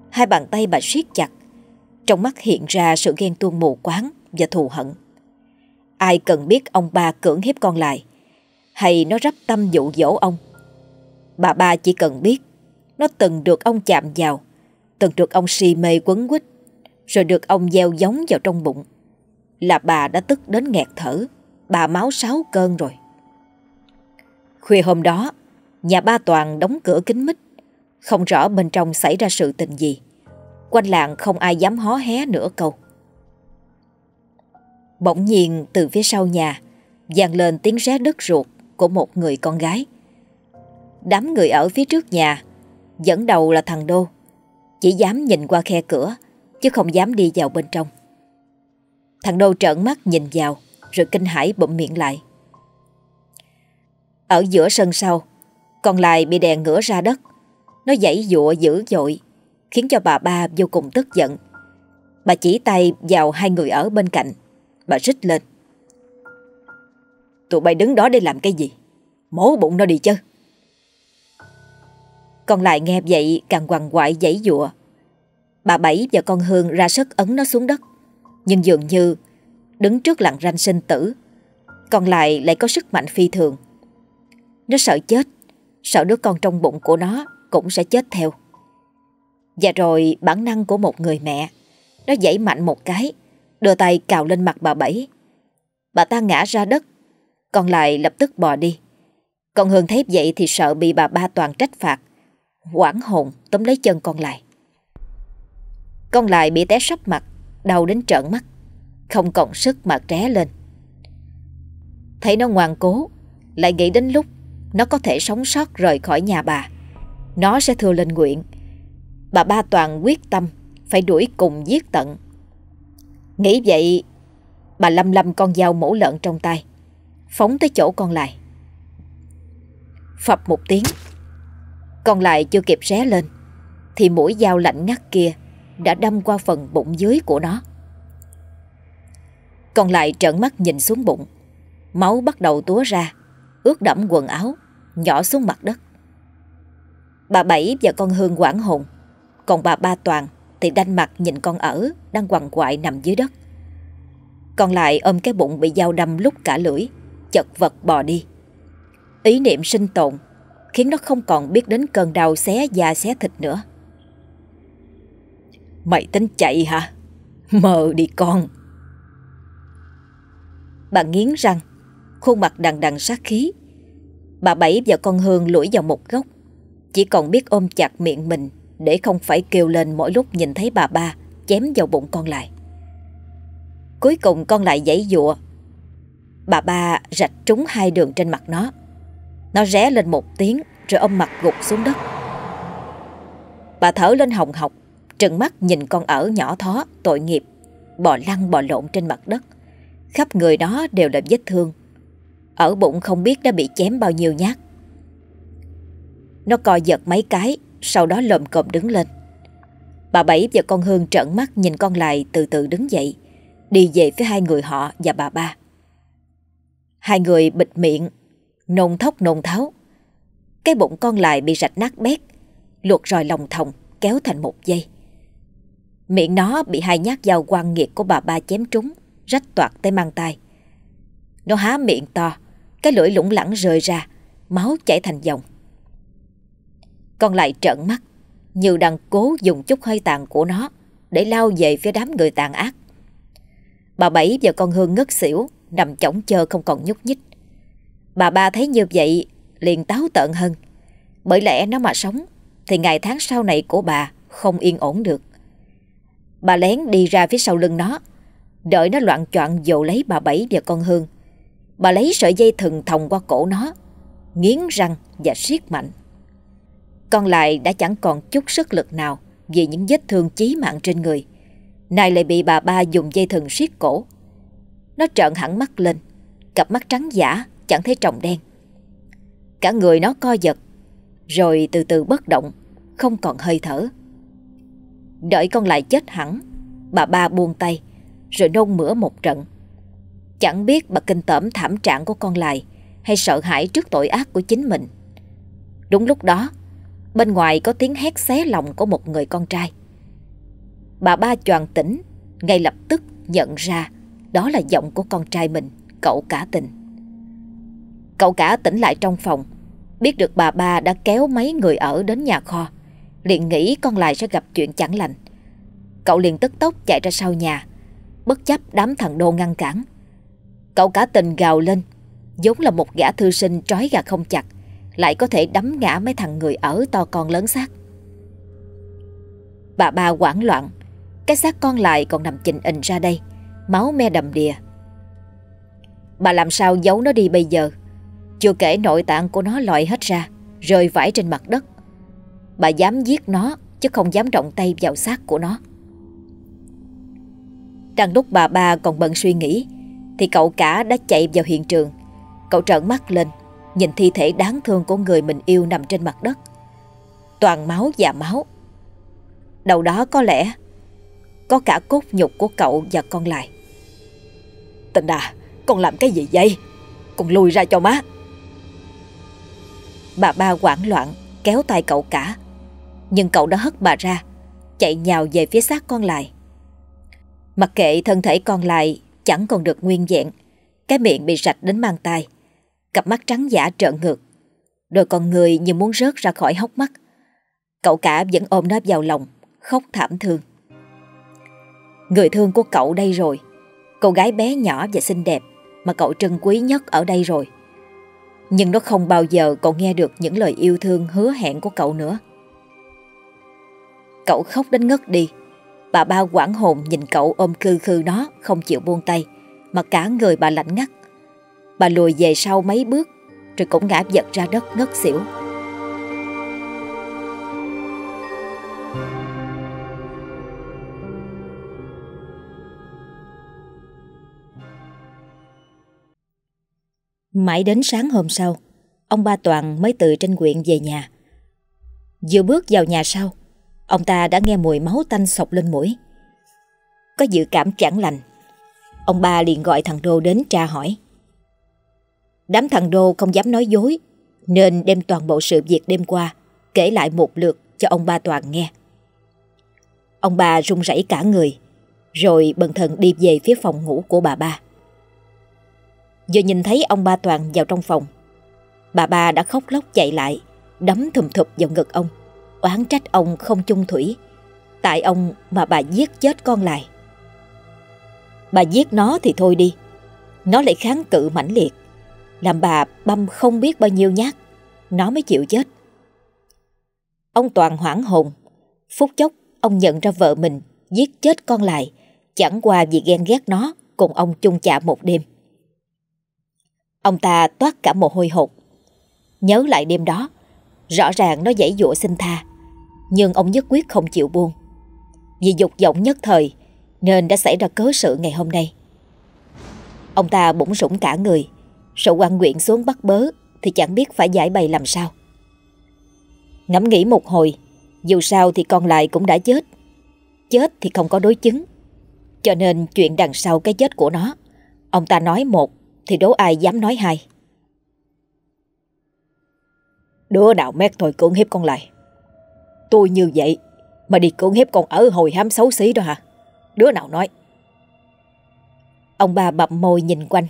A: Hai bàn tay bà siết chặt. Trong mắt hiện ra sự ghen tuông mù quáng và thù hận. Ai cần biết ông ba cưỡng hiếp con lại hay nó rắp tâm dụ dỗ ông. Bà ba chỉ cần biết nó từng được ông chạm vào, từng được ông si mê quấn quýt, rồi được ông gieo giống vào trong bụng. Là bà đã tức đến nghẹt thở, bà máu sáu cơn rồi. Khuya hôm đó, nhà ba Toàn đóng cửa kính mít, không rõ bên trong xảy ra sự tình gì. Quanh làng không ai dám hó hé nửa câu. Bỗng nhiên từ phía sau nhà vang lên tiếng ré đứt ruột của một người con gái. Đám người ở phía trước nhà, dẫn đầu là thằng Đô, chỉ dám nhìn qua khe cửa, chứ không dám đi vào bên trong. Thằng Đô trợn mắt nhìn vào, rồi kinh hãi bụm miệng lại. Ở giữa sân sau, còn lại bị đèn ngửa ra đất. Nó dãy dụa dữ dội, khiến cho bà ba vô cùng tức giận. Bà chỉ tay vào hai người ở bên cạnh. Bà rít lên. Tụi bay đứng đó để làm cái gì? Mổ bụng nó đi chứ. Còn lại nghe vậy càng quằn quại dãy dụa. Bà Bảy và con Hương ra sức ấn nó xuống đất. Nhưng dường như đứng trước lặng ranh sinh tử. Còn lại lại có sức mạnh phi thường. Nó sợ chết, sợ đứa con trong bụng của nó cũng sẽ chết theo. Và rồi bản năng của một người mẹ, nó dãy mạnh một cái, đưa tay cào lên mặt bà Bảy. Bà ta ngã ra đất, còn lại lập tức bò đi. Còn Hương thấy vậy thì sợ bị bà ba toàn trách phạt, quảng hồn tóm lấy chân con lại. Con lại bị té sấp mặt, đau đến trợn mắt, không còn sức mà tré lên. Thấy nó ngoan cố, lại nghĩ đến lúc nó có thể sống sót rời khỏi nhà bà. Nó sẽ thưa lên nguyện. Bà ba toàn quyết tâm phải đuổi cùng giết tận. Nghĩ vậy, bà lâm lâm con dao mổ lợn trong tay, phóng tới chỗ con lại. Phập một tiếng, con lại chưa kịp ré lên, thì mũi dao lạnh ngắt kia đã đâm qua phần bụng dưới của nó. Còn lại trợn mắt nhìn xuống bụng, máu bắt đầu túa ra, ướt đẫm quần áo, nhỏ xuống mặt đất. Bà Bảy và con Hương quảng hồn, còn bà Ba Toàn thì đanh mặt nhìn con ở đang quằn quại nằm dưới đất. Còn lại ôm cái bụng bị dao đâm lúc cả lưỡi, chật vật bò đi. Ý niệm sinh tồn khiến nó không còn biết đến cơn đau xé da xé thịt nữa. Mày tính chạy hả? Mờ đi con. Bà nghiến răng, khuôn mặt đằng đằng sát khí. Bà Bảy và con Hương lủi vào một góc, chỉ còn biết ôm chặt miệng mình để không phải kêu lên mỗi lúc nhìn thấy bà ba chém vào bụng con lại. Cuối cùng con lại giãy dụa. Bà ba rạch trúng hai đường trên mặt nó. Nó ré lên một tiếng rồi ôm mặt gục xuống đất. Bà thở lên hồng học, trừng mắt nhìn con ở nhỏ thó, tội nghiệp, bò lăn bò lộn trên mặt đất. Khắp người đó đều là vết thương. Ở bụng không biết đã bị chém bao nhiêu nhát. Nó co giật mấy cái, sau đó lồm cồm đứng lên. Bà Bảy và con Hương trợn mắt nhìn con lại từ từ đứng dậy, đi về phía hai người họ và bà ba. Hai người bịt miệng, nôn thốc nôn tháo. Cái bụng con lại bị rạch nát bét, luộc rồi lòng thòng, kéo thành một dây. Miệng nó bị hai nhát dao quan nghiệt của bà ba chém trúng, rách toạc tới mang tay. Nó há miệng to, cái lưỡi lủng lẳng rơi ra, máu chảy thành dòng. Con lại trợn mắt, như đang cố dùng chút hơi tàn của nó để lao về phía đám người tàn ác. Bà Bảy và con Hương ngất xỉu, nằm chỏng chơ không còn nhúc nhích. Bà ba thấy như vậy liền táo tợn hơn. Bởi lẽ nó mà sống thì ngày tháng sau này của bà không yên ổn được. Bà lén đi ra phía sau lưng nó, đợi nó loạn choạng dồ lấy bà Bảy và con Hương. Bà lấy sợi dây thừng thòng qua cổ nó, nghiến răng và siết mạnh. Còn lại đã chẳng còn chút sức lực nào vì những vết thương chí mạng trên người. Này lại bị bà ba dùng dây thừng siết cổ. Nó trợn hẳn mắt lên, cặp mắt trắng giả, chẳng thấy tròng đen. Cả người nó co giật, rồi từ từ bất động, không còn hơi thở. Đợi con lại chết hẳn, bà ba buông tay, rồi nôn mửa một trận. Chẳng biết bà kinh tởm thảm trạng của con lại hay sợ hãi trước tội ác của chính mình. Đúng lúc đó, Bên ngoài có tiếng hét xé lòng của một người con trai. Bà ba choàng tỉnh, Ngay lập tức nhận ra Đó là giọng của con trai mình, Cậu cả tình Cậu cả tỉnh lại trong phòng, Biết được bà ba đã kéo mấy người ở đến nhà kho, Liền nghĩ con lại sẽ gặp chuyện chẳng lành. Cậu liền tức tốc chạy ra sau nhà, Bất chấp đám thằng đô ngăn cản. Cậu cả tình gào lên, giống là một gã thư sinh trói gà không chặt. Lại có thể đấm ngã mấy thằng người ở to con lớn xác. Bà ba hoảng loạn, Cái xác con lại còn nằm chình ình ra đây, Máu me đầm đìa. Bà làm sao giấu nó đi bây giờ? Chưa kể nội tạng của nó lòi hết ra, Rơi vãi trên mặt đất. Bà dám giết nó, Chứ không dám động tay vào xác của nó. Đang lúc bà ba còn bận suy nghĩ, Thì cậu cả đã chạy vào hiện trường. Cậu trợn mắt lên Nhìn thi thể đáng thương của người mình yêu nằm trên mặt đất. Toàn máu và máu. Đầu đó có lẽ Có cả cốt nhục của cậu và con lại.
B: Tình à Con làm cái gì vậy? Con lùi ra cho má.
A: Bà ba hoảng loạn, Kéo tay cậu cả. Nhưng cậu đã hất bà ra, Chạy nhào về phía xác con lại. Mặc kệ thân thể con lại, Chẳng còn được nguyên vẹn. Cái miệng bị rạch đến mang tay Cặp mắt trắng giả trợn ngược. Đôi con người như muốn rớt ra khỏi hốc mắt. Cậu cả vẫn ôm nó vào lòng, Khóc thảm thương. Người thương của cậu đây rồi. Cô gái bé nhỏ và xinh đẹp Mà cậu trân quý nhất ở đây rồi. Nhưng nó không bao giờ còn nghe được Những lời yêu thương hứa hẹn của cậu nữa. Cậu khóc đến ngất đi. Bà ba quảng hồn nhìn cậu ôm khư khư nó, Không chịu buông tay, Mà cả người bà lạnh ngắt. Bà lùi về sau mấy bước, Rồi cũng ngã giật ra đất ngất xỉu. Mãi đến sáng hôm sau, Ông ba Toàn mới từ trên quyện về nhà. Vừa bước vào nhà sau, Ông ta đã nghe mùi máu tanh sọc lên mũi. Có dự cảm chẳng lành, Ông ba liền gọi thằng Đô đến tra hỏi. Đám thằng Đô không dám nói dối, Nên đem toàn bộ sự việc đêm qua Kể lại một lượt cho ông ba Toàn nghe. Ông bà run rẩy cả người, Rồi bần thần đi về phía phòng ngủ của bà ba. Vừa nhìn thấy ông ba Toàn vào trong phòng, Bà ba đã khóc lóc chạy lại, Đấm thùm thụp vào ngực ông, Oán trách ông không chung thủy, Tại ông mà bà giết chết con lại. Bà giết nó thì thôi đi, Nó lại kháng cự mãnh liệt làm bà băm không biết bao nhiêu nhát. Nó mới chịu chết. Ông Toàn hoảng hồn. Phút chốc, ông nhận ra vợ mình Giết chết con lại, Chẳng qua vì ghen ghét nó, Cùng ông chung chạ một đêm. Ông ta toát cả mồ hôi hột. Nhớ lại đêm đó, Rõ ràng nó dãy dụa xin tha, Nhưng ông nhất quyết không chịu buông. Vì dục vọng nhất thời, Nên đã xảy ra cớ sự ngày hôm nay. Ông ta bỗng rủng cả người Sợ quan nguyện xuống bắt bớ, Thì chẳng biết phải giải bày làm sao. Ngẫm nghĩ một hồi, Dù sao thì con lại cũng đã chết. Chết thì không có đối chứng. Cho nên chuyện đằng sau cái chết của nó, Ông ta nói một, Thì đố ai dám nói hai.
B: Đứa nào mét thôi cưỡng hiếp con lại. Tôi như vậy, Mà đi cưỡng hiếp con ở hồi hám xấu xí đó hả? Đứa nào nói?
A: Ông bà bậm môi nhìn quanh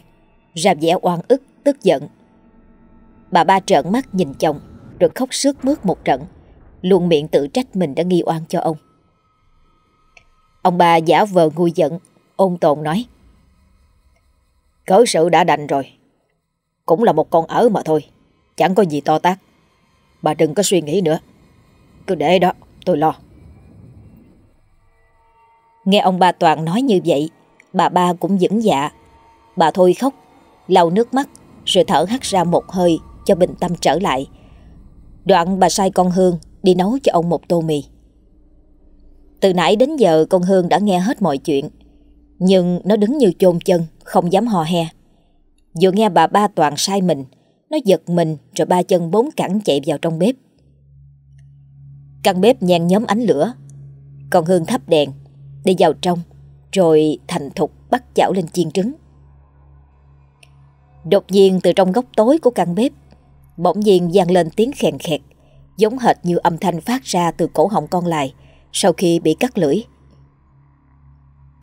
A: ra vẻ oan ức, tức giận. Bà ba trợn mắt nhìn chồng, rồi khóc sướt mướt một trận, luôn miệng tự trách mình đã nghi oan cho ông. Ông bà giả vờ ngu giận, ôn tồn nói.
B: Cớ sự đã đành rồi, cũng là một con ở mà thôi, chẳng có gì to tác. Bà đừng có suy nghĩ nữa, cứ để đó, tôi lo.
A: Nghe ông bà Toàn nói như vậy, bà ba cũng dững dạ. Bà thôi khóc lau nước mắt rồi thở hắt ra một hơi cho bình tâm trở lại. Đoạn bà sai con Hương đi nấu cho ông một tô mì. Từ nãy đến giờ con Hương đã nghe hết mọi chuyện, nhưng nó đứng như chôn chân, không dám hò he. Vừa nghe bà ba toàn sai mình, nó giật mình rồi ba chân bốn cẳng chạy vào trong bếp. Căn bếp nhan nhóm ánh lửa, con Hương thắp đèn, đi vào trong, rồi thành thục bắt chảo lên chiên trứng. Đột nhiên từ trong góc tối của căn bếp Bỗng nhiên vang lên tiếng khèn khẹt giống hệt như âm thanh phát ra từ cổ họng con lại sau khi bị cắt lưỡi.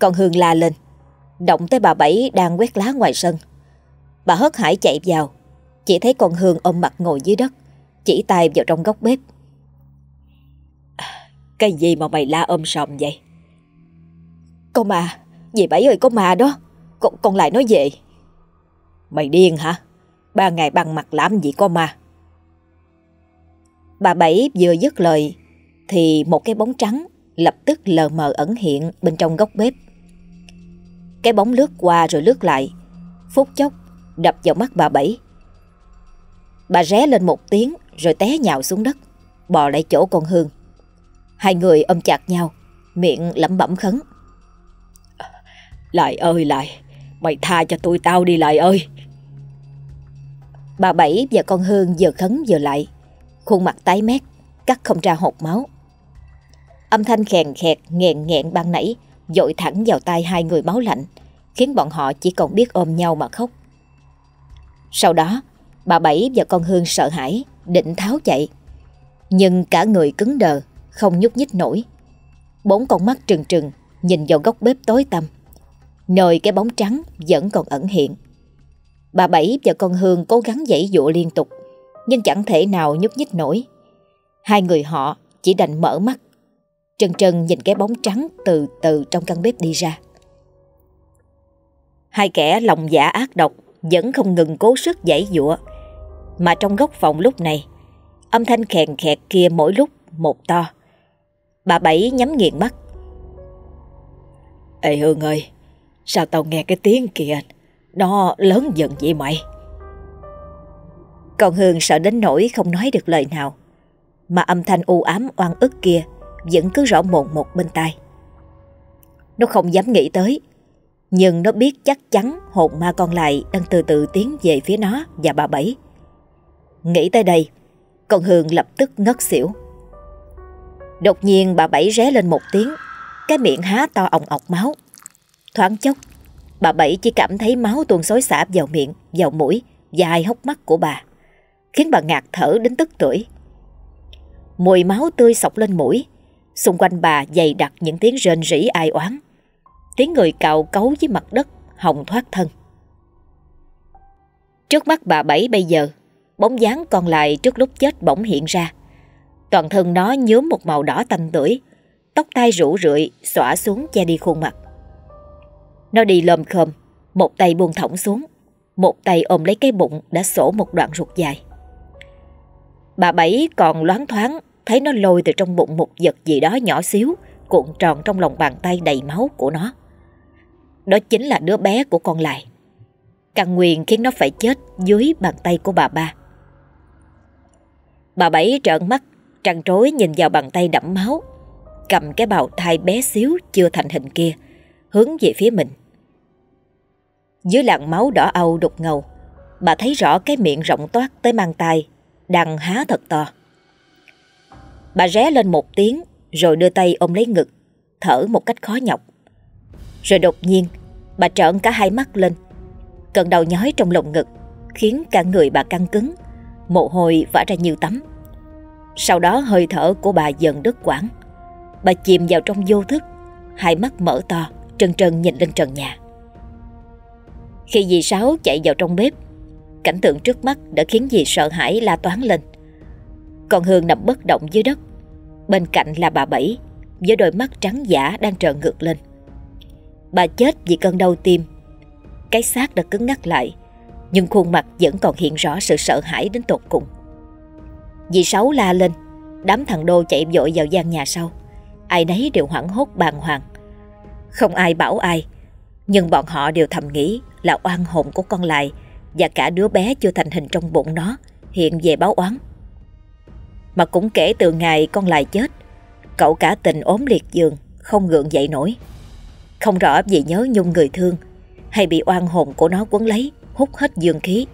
A: Con Hương la lên, động tới bà Bảy đang quét lá ngoài sân. Bà hớt hải chạy vào, chỉ thấy con Hương ôm mặt ngồi dưới đất, chỉ tay vào trong góc bếp.
B: Cái gì mà mày la ôm sòm vậy?
A: Con mà, dì Bảy ơi có mà đó, con, con lại nói về.
B: Mày điên hả? Ba ngày bằng mặt làm gì có ma?
A: Bà Bảy vừa dứt lời thì một cái bóng trắng lập tức lờ mờ ẩn hiện bên trong góc bếp. Cái bóng lướt qua rồi lướt lại, phút chốc đập vào mắt bà Bảy. Bà ré lên một tiếng rồi té nhào xuống đất, bò lại chỗ con Hương. Hai người ôm chặt nhau, miệng lẩm bẩm khấn.
B: Lại ơi lại, mày tha cho tôi tao đi lại ơi.
A: Bà Bảy và con Hương vừa khấn vừa lại, khuôn mặt tái mét, cắt không ra hột máu. Âm thanh khèn khẹt nghẹn nghẹn ban nãy dội thẳng vào tai hai người máu lạnh, khiến bọn họ chỉ còn biết ôm nhau mà khóc. Sau đó, bà Bảy và con Hương sợ hãi, định tháo chạy. Nhưng cả người cứng đờ, không nhúc nhích nổi. Bốn con mắt trừng trừng nhìn vào góc bếp tối tăm. Nơi cái bóng trắng vẫn còn ẩn hiện. Bà Bảy và con Hương cố gắng dãy dụa liên tục, nhưng chẳng thể nào nhúc nhích nổi. Hai người họ chỉ đành mở mắt, trần trần nhìn cái bóng trắng từ từ trong căn bếp đi ra. Hai kẻ lòng dạ ác độc vẫn không ngừng cố sức dãy dụa, mà trong góc phòng lúc này, âm thanh khèn khẹt kia mỗi lúc một to. Bà Bảy nhắm nghiền mắt.
B: Ê Hương ơi, sao tao nghe cái tiếng kìa, nó lớn dần vậy mày?
A: Còn Hương sợ đến nỗi không nói được lời nào, mà âm thanh u ám oan ức kia vẫn cứ rõ mồn một bên tai. Nó không dám nghĩ tới, nhưng nó biết chắc chắn hồn ma con lại đang từ từ tiến về phía nó và bà Bảy. Nghĩ tới đây, con Hương lập tức ngất xỉu. Đột nhiên bà Bảy ré lên một tiếng, cái miệng há to ọng ọc máu. Thoáng chốc, bà Bảy chỉ cảm thấy máu tuôn xối xả vào miệng, vào mũi và hai hốc mắt của bà, khiến bà ngạt thở đến tức tuổi. Mùi máu tươi sọc lên mũi, xung quanh bà dày đặc những tiếng rên rỉ ai oán. Tiếng người cào cấu với mặt đất, hồng thoát thân. Trước mắt bà Bảy bây giờ, bóng dáng còn lại trước lúc chết bỗng hiện ra. Toàn thân nó nhớm một màu đỏ tanh tưởi, tóc tai rủ rượi xõa xuống che đi khuôn mặt. Nó đi lồm khom, một tay buông thõng xuống, một tay ôm lấy cái bụng đã sổ một đoạn ruột dài. Bà Bảy còn loáng thoáng thấy nó lôi từ trong bụng một vật gì đó nhỏ xíu cuộn tròn trong lòng bàn tay đầy máu của nó. Đó chính là đứa bé của con lại. Căn nguyên khiến nó phải chết dưới bàn tay của bà ba. Bà Bảy trợn mắt, trăn trối nhìn vào bàn tay đẫm máu, cầm cái bào thai bé xíu chưa thành hình kia, hướng về phía mình. Dưới làn máu đỏ âu đục ngầu, bà thấy rõ cái miệng rộng toát tới mang tay, đang há thật to. Bà ré lên một tiếng, rồi đưa tay ôm lấy ngực, thở một cách khó nhọc. Rồi đột nhiên, bà trợn cả hai mắt lên. Cơn đau nhói trong lồng ngực, khiến cả người bà căng cứng, mồ hôi vã ra nhiều tắm. Sau đó hơi thở của bà dần đứt quãng. Bà chìm vào trong vô thức, hai mắt mở to, trần trần nhìn lên trần nhà. Khi dì Sáu chạy vào trong bếp, cảnh tượng trước mắt đã khiến dì sợ hãi la toán lên. Còn Hương nằm bất động dưới đất, bên cạnh là bà Bảy, với đôi mắt trắng giả đang trợn ngược lên. Bà chết vì cơn đau tim. Cái xác đã cứng ngắc lại, nhưng khuôn mặt vẫn còn hiện rõ sự sợ hãi đến tột cùng. Dì Sáu la lên, đám thằng Đô chạy vội vào gian nhà sau. Ai nấy đều hoảng hốt bàng hoàng. Không ai bảo ai, nhưng bọn họ đều thầm nghĩ là oan hồn của con lại và cả đứa bé chưa thành hình trong bụng nó hiện về báo oán. Mà cũng kể từ ngày con lại chết, cậu cả tình ốm liệt giường, không gượng dậy nổi. Không rõ vì nhớ nhung người thương hay bị oan hồn của nó quấn lấy, hút hết dương khí.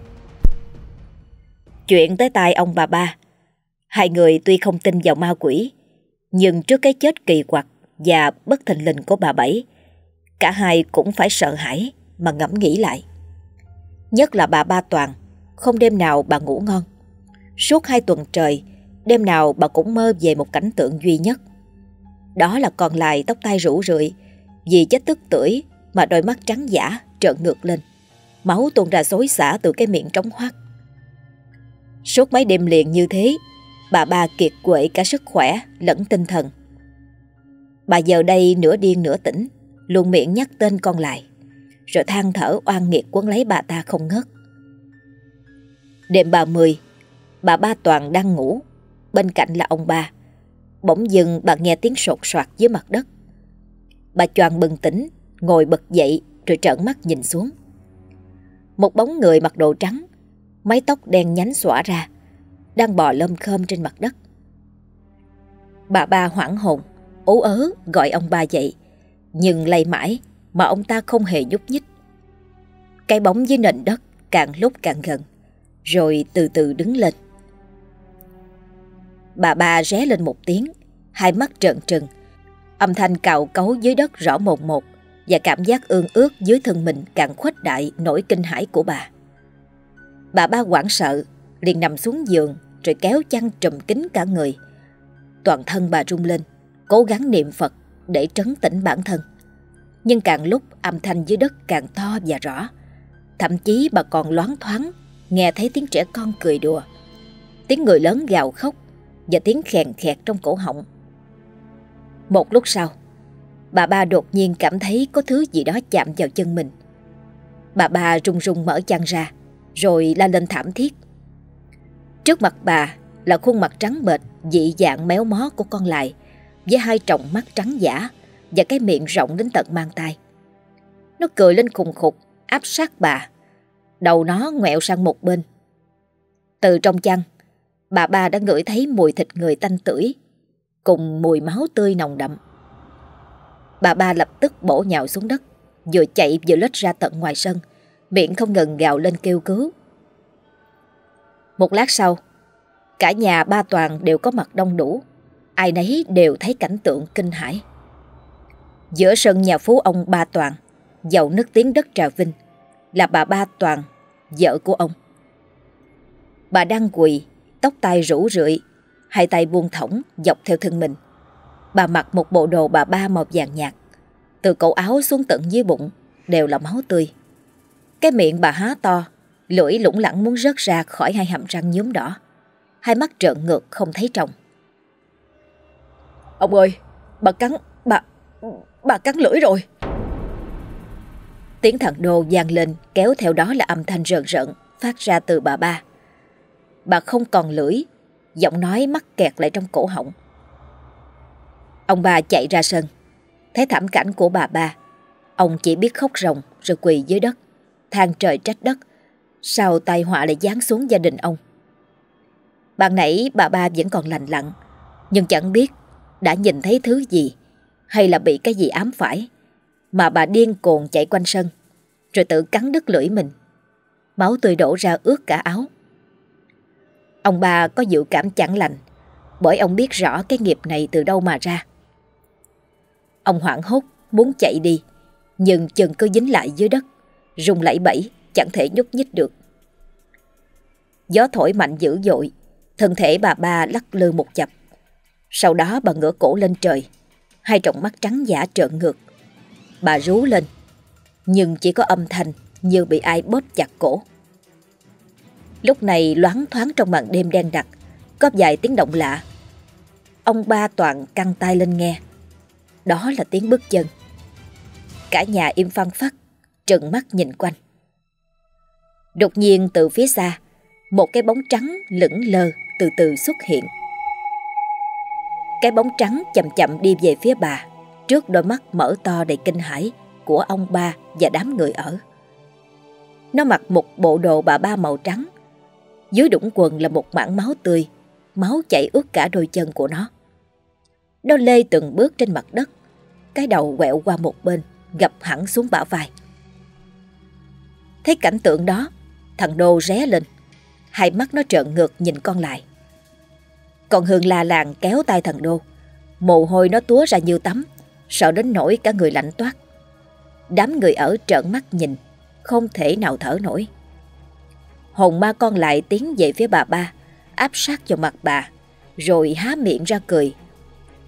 A: Chuyện tới tai ông bà ba, hai người tuy không tin vào ma quỷ, nhưng trước cái chết kỳ quặc và bất thình lình của bà Bảy, cả hai cũng phải sợ hãi mà ngẫm nghĩ lại. Nhất là bà Ba Toàn, không đêm nào bà ngủ ngon. Suốt hai tuần trời, Đêm nào bà cũng mơ về một cảnh tượng duy nhất. Đó là còn lại tóc tai rủ rượi, vì chết tức tuổi mà đôi mắt trắng giả trợn ngược lên. Máu tuôn ra xối xả từ cái miệng trống hoắt. Suốt mấy đêm liền như thế, bà ba kiệt quệ cả sức khỏe lẫn tinh thần. Bà giờ đây nửa điên nửa tỉnh, luôn miệng nhắc tên con lại, rồi than thở oan nghiệt quấn lấy bà ta không ngớt. Đêm bà mười, bà ba Toàn đang ngủ, bên cạnh là ông ba. Bỗng dừng bà nghe tiếng sột soạt dưới mặt đất. Bà choàng bừng tỉnh, ngồi bật dậy rồi trợn mắt nhìn xuống. Một bóng người mặc đồ trắng, mái tóc đen nhánh xõa ra, đang bò lơm khơm trên mặt đất. Bà ba hoảng hồn, ú ớ gọi ông ba dậy, nhưng lay mãi mà ông ta không hề nhúc nhích. Cái bóng dưới nền đất càng lúc càng gần, rồi từ từ đứng lên. Bà ba ré lên một tiếng, hai mắt trợn trừng, âm thanh cào cấu dưới đất rõ một một và cảm giác ương ướt dưới thân mình càng khuếch đại nỗi kinh hãi của bà. Bà ba hoảng sợ, liền nằm xuống giường rồi kéo chăn trùm kín cả người. Toàn thân bà rung lên, cố gắng niệm Phật để trấn tĩnh bản thân. Nhưng càng lúc âm thanh dưới đất càng to và rõ. Thậm chí bà còn loáng thoáng nghe thấy tiếng trẻ con cười đùa. Tiếng người lớn gào khóc và tiếng khèn khẹt trong cổ họng. Một lúc sau, bà ba đột nhiên cảm thấy có thứ gì đó chạm vào chân mình. Bà ba rung rung mở chăn ra, rồi la lên thảm thiết. Trước mặt bà là khuôn mặt trắng bệch, dị dạng méo mó của con lại, với hai tròng mắt trắng giả và cái miệng rộng đến tận mang tay. Nó cười lên khùng khục, áp sát bà. Đầu nó ngoẹo sang một bên. Từ trong chăn, bà ba đã ngửi thấy mùi thịt người tanh tưởi, cùng mùi máu tươi nồng đậm. Bà ba lập tức bổ nhào xuống đất, vừa chạy vừa lết ra tận ngoài sân, miệng không ngừng gào lên kêu cứu. Một lát sau, cả nhà ba Toàn đều có mặt đông đủ, ai nấy đều thấy cảnh tượng kinh hãi. Giữa sân nhà phú ông Ba Toàn, giàu nức tiếng đất Trà Vinh, là bà Ba Toàn, vợ của ông. Bà đang quỳ, tóc tai rủ rượi, hai tay buông thõng dọc theo thân mình. Bà mặc một bộ đồ bà ba màu vàng nhạt, từ cổ áo xuống tận dưới bụng đều là máu tươi. Cái miệng bà há to, lưỡi lủng lẳng muốn rớt ra khỏi hai hàm răng nhúm đỏ. Hai mắt trợn ngược không thấy tròng.
B: Ông ơi, bà cắn, bà, bà cắn lưỡi rồi.
A: Tiếng thằng đô vang lên kéo theo đó là âm thanh rợn rợn phát ra từ bà ba. Bà không còn lưỡi, giọng nói mắc kẹt lại trong cổ họng. Ông bà chạy ra sân, thấy thảm cảnh của bà ba. Ông chỉ biết khóc ròng rồi quỳ dưới đất, than trời trách đất. Sao tai họa lại giáng xuống gia đình ông? Bạn nãy bà ba vẫn còn lành lặng, nhưng chẳng biết đã nhìn thấy thứ gì hay là bị cái gì ám phải. Mà bà điên cuồng chạy quanh sân, rồi tự cắn đứt lưỡi mình. Máu tươi đổ ra ướt cả áo. Ông bà có dự cảm chẳng lành, bởi ông biết rõ cái nghiệp này từ đâu mà ra. Ông hoảng hốt muốn chạy đi, nhưng chân cứ dính lại dưới đất, rung lẫy bẫy, chẳng thể nhúc nhích được. Gió thổi mạnh dữ dội, thân thể bà ba lắc lư một chập. Sau đó bà ngửa cổ lên trời, hai tròng mắt trắng giả trợn ngược. Bà rú lên, nhưng chỉ có âm thanh như bị ai bóp chặt cổ. Lúc này loáng thoáng trong màn đêm đen đặc, có vài tiếng động lạ. Ông ba toàn căng tay lên nghe. Đó là tiếng bước chân. Cả nhà im phăng phắc, trừng mắt nhìn quanh. Đột nhiên từ phía xa, một cái bóng trắng lững lờ từ từ xuất hiện. Cái bóng trắng chậm chậm đi về phía bà, trước đôi mắt mở to đầy kinh hãi của ông ba và đám người ở. Nó mặc một bộ đồ bà ba màu trắng, dưới đũng quần là một mảng máu tươi, máu chảy ướt cả đôi chân của nó. Nó lê từng bước trên mặt đất, cái đầu quẹo qua một bên, gập hẳn xuống bả vai. Thấy cảnh tượng đó, thằng Đô ré lên, hai mắt nó trợn ngược nhìn con lại. Còn Hương la làng kéo tay thằng Đô, mồ hôi nó túa ra như tắm, sợ đến nỗi cả người lạnh toát. Đám người ở trợn mắt nhìn, không thể nào thở nổi. Hồn ma con lại tiến về phía bà ba, áp sát vào mặt bà, rồi há miệng ra cười.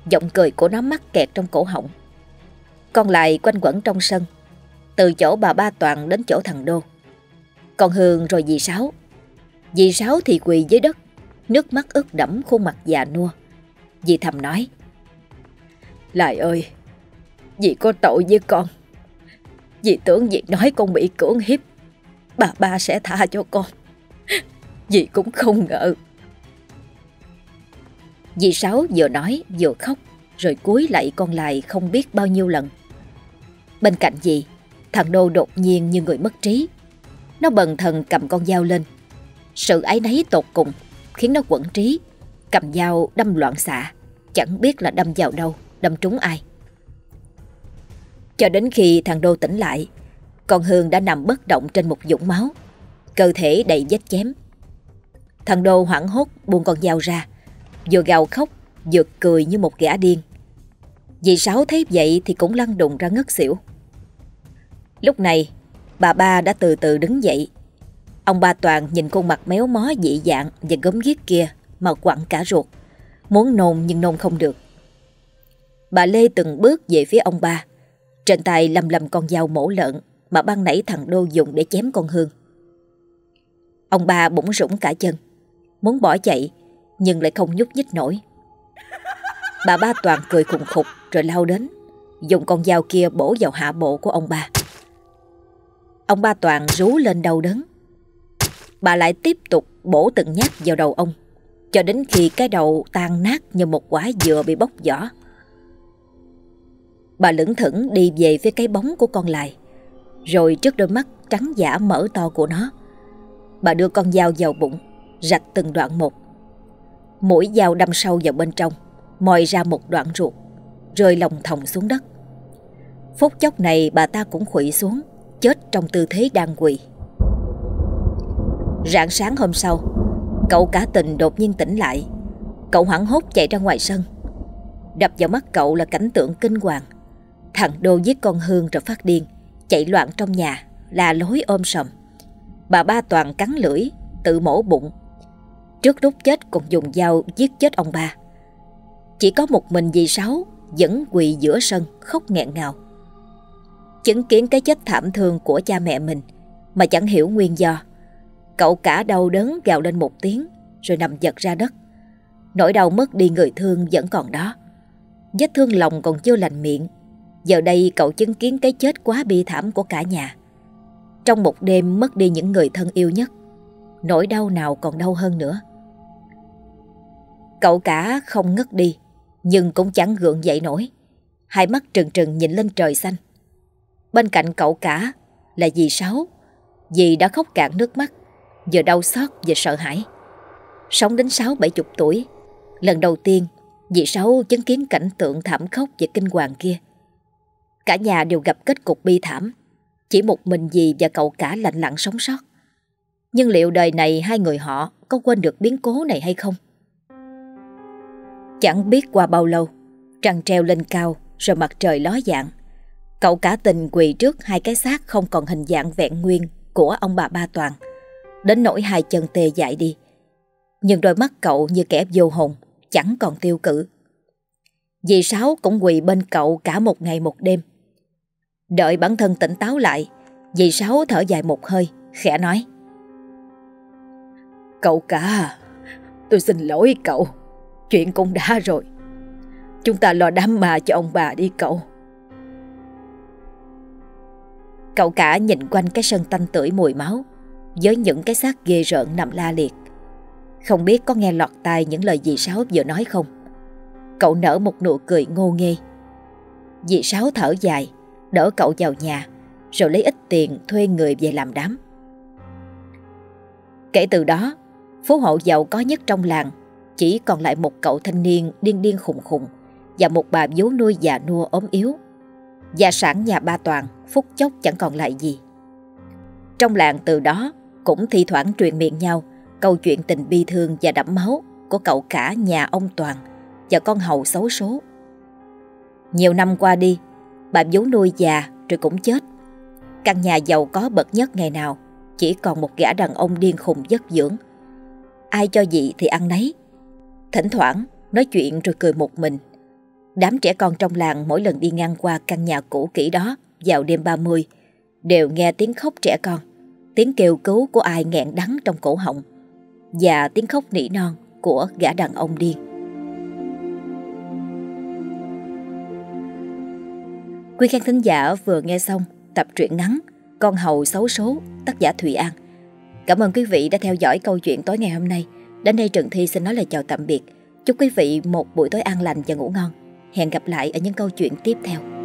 A: Giọng cười của nó mắc kẹt trong cổ họng. con lại quanh quẩn trong sân, từ chỗ bà Ba Toàn đến chỗ thằng Đô. Còn Hương rồi dì Sáu. Dì Sáu thì quỳ dưới đất, nước mắt ướt đẫm khuôn mặt già nua. Dì thầm nói. Lại ơi, dì có tội với con. Dì tưởng dì nói con bị cưỡng hiếp, bà ba sẽ tha cho con. Dì cũng không ngờ. Dì Sáu vừa nói vừa khóc, rồi cúi lại con lại không biết bao nhiêu lần. Bên cạnh dì, thằng Đô đột nhiên như người mất trí. Nó bần thần cầm con dao lên. Sự ái nấy tột cùng khiến nó quẩn trí, cầm dao đâm loạn xạ, chẳng biết là đâm vào đâu, đâm trúng ai. Cho đến khi thằng Đô tỉnh lại, con Hương đã nằm bất động trên một dũng máu, cơ thể đầy vết chém. Thằng Đô hoảng hốt buông con dao ra, vừa gào khóc, vừa cười như một gã điên. Dì Sáu thấy vậy thì cũng lăn đùng ra ngất xỉu. Lúc này, bà ba đã từ từ đứng dậy. Ông ba Toàn nhìn khuôn mặt méo mó dị dạng và gớm ghiếc kia mà quặn cả ruột. Muốn nôn nhưng nôn không được. Bà Lê từng bước về phía ông ba. Trên tay lầm lầm con dao mổ lợn mà ban nãy thằng Đô dùng để chém con Hương. Ông ba bỗng rủng cả chân, muốn bỏ chạy nhưng lại không nhúc nhích nổi. Bà ba Toàn cười khùng khục rồi lao đến, dùng con dao kia bổ vào hạ bộ của ông ba. Ông ba Toàn rú lên đau đớn. Bà lại tiếp tục bổ từng nhát vào đầu ông, cho đến khi cái đầu tan nát như một quả dừa bị bóc vỏ. Bà lững thững đi về phía cái bóng của con lại, rồi trước đôi mắt trắng giả mở to của nó. Bà đưa con dao vào bụng, rạch từng đoạn một. Mũi dao đâm sâu vào bên trong, moi ra một đoạn ruột, rơi lòng thòng xuống đất. Phút chốc này bà ta cũng khủy xuống, chết trong tư thế đang quỳ. Rạng sáng hôm sau, cậu cả tình đột nhiên tỉnh lại. Cậu hoảng hốt chạy ra ngoài sân. Đập vào mắt cậu là cảnh tượng kinh hoàng. Thằng Đô giết con Hương rồi phát điên, chạy loạn trong nhà, là lối ôm sầm. Bà ba toàn cắn lưỡi, tự mổ bụng. Trước lúc chết còn dùng dao giết chết ông ba. Chỉ có một mình dì Sáu vẫn quỳ giữa sân khóc nghẹn ngào. Chứng kiến cái chết thảm thương của cha mẹ mình mà chẳng hiểu nguyên do. Cậu cả đau đớn gào lên một tiếng rồi nằm giật ra đất. Nỗi đau mất đi người thương vẫn còn đó. Vết thương lòng còn chưa lành miệng. Giờ đây cậu chứng kiến cái chết quá bi thảm của cả nhà. Trong một đêm mất đi những người thân yêu nhất, nỗi đau nào còn đau hơn nữa. Cậu cả không ngất đi, nhưng cũng chẳng gượng dậy nổi. Hai mắt trừng trừng nhìn lên trời xanh. Bên cạnh cậu cả là dì Sáu. Dì đã khóc cạn nước mắt, vừa đau xót vừa sợ hãi. Sống đến sáu bảy chục tuổi, lần đầu tiên dì Sáu chứng kiến cảnh tượng thảm khốc và kinh hoàng kia. Cả nhà đều gặp kết cục bi thảm. Chỉ một mình dì và cậu cả lạnh lặng sống sót. Nhưng liệu đời này hai người họ có quên được biến cố này hay không? Chẳng biết qua bao lâu, trăng treo lên cao rồi mặt trời ló dạng. Cậu cả tình quỳ trước hai cái xác không còn hình dạng vẹn nguyên của ông bà Ba Toàn. Đến nỗi hai chân tê dại đi. Nhưng đôi mắt cậu như kẻ vô hồn, chẳng còn tiêu cử. Dì Sáu cũng quỳ bên cậu cả một ngày một đêm. Đợi bản thân tỉnh táo lại, dì Sáu thở dài một hơi, khẽ nói. Cậu cả, tôi xin lỗi cậu, chuyện cũng đã rồi. Chúng ta lo đám ma cho ông bà đi cậu. Cậu cả nhìn quanh cái sân tanh tưởi mùi máu với những cái xác ghê rợn nằm la liệt. Không biết có nghe lọt tai những lời dì Sáu vừa nói không? Cậu nở một nụ cười ngô nghê. Dì Sáu thở dài, đỡ cậu vào nhà, rồi lấy ít tiền thuê người về làm đám. Kể từ đó, phố hộ giàu có nhất trong làng chỉ còn lại một cậu thanh niên điên điên khùng khùng và một bà vú nuôi già nua ốm yếu. Gia sản nhà ba Toàn phút chốc chẳng còn lại gì. Trong làng từ đó cũng thi thoảng truyền miệng nhau câu chuyện tình bi thương và đẫm máu của cậu cả nhà ông Toàn và con hầu xấu số. Nhiều năm qua đi, bà vú nuôi già rồi cũng chết. Căn nhà giàu có bậc nhất ngày nào chỉ còn một gã đàn ông điên khùng dất dưỡng. Ai cho gì thì ăn nấy. Thỉnh thoảng nói chuyện rồi cười một mình. Đám trẻ con trong làng mỗi lần đi ngang qua căn nhà cũ kỹ đó vào đêm 30 đều nghe tiếng khóc trẻ con, tiếng kêu cứu của ai nghẹn đắng trong cổ họng và tiếng khóc nỉ non của gã đàn ông điên. Quý khán thính giả vừa nghe xong tập truyện ngắn Con hầu xấu số, tác giả Thùy An. Cảm ơn quý vị đã theo dõi câu chuyện tối ngày hôm nay. Đến đây Trần Thi xin nói lời chào tạm biệt. Chúc quý vị một buổi tối an lành và ngủ ngon. Hẹn gặp lại ở những câu chuyện tiếp theo.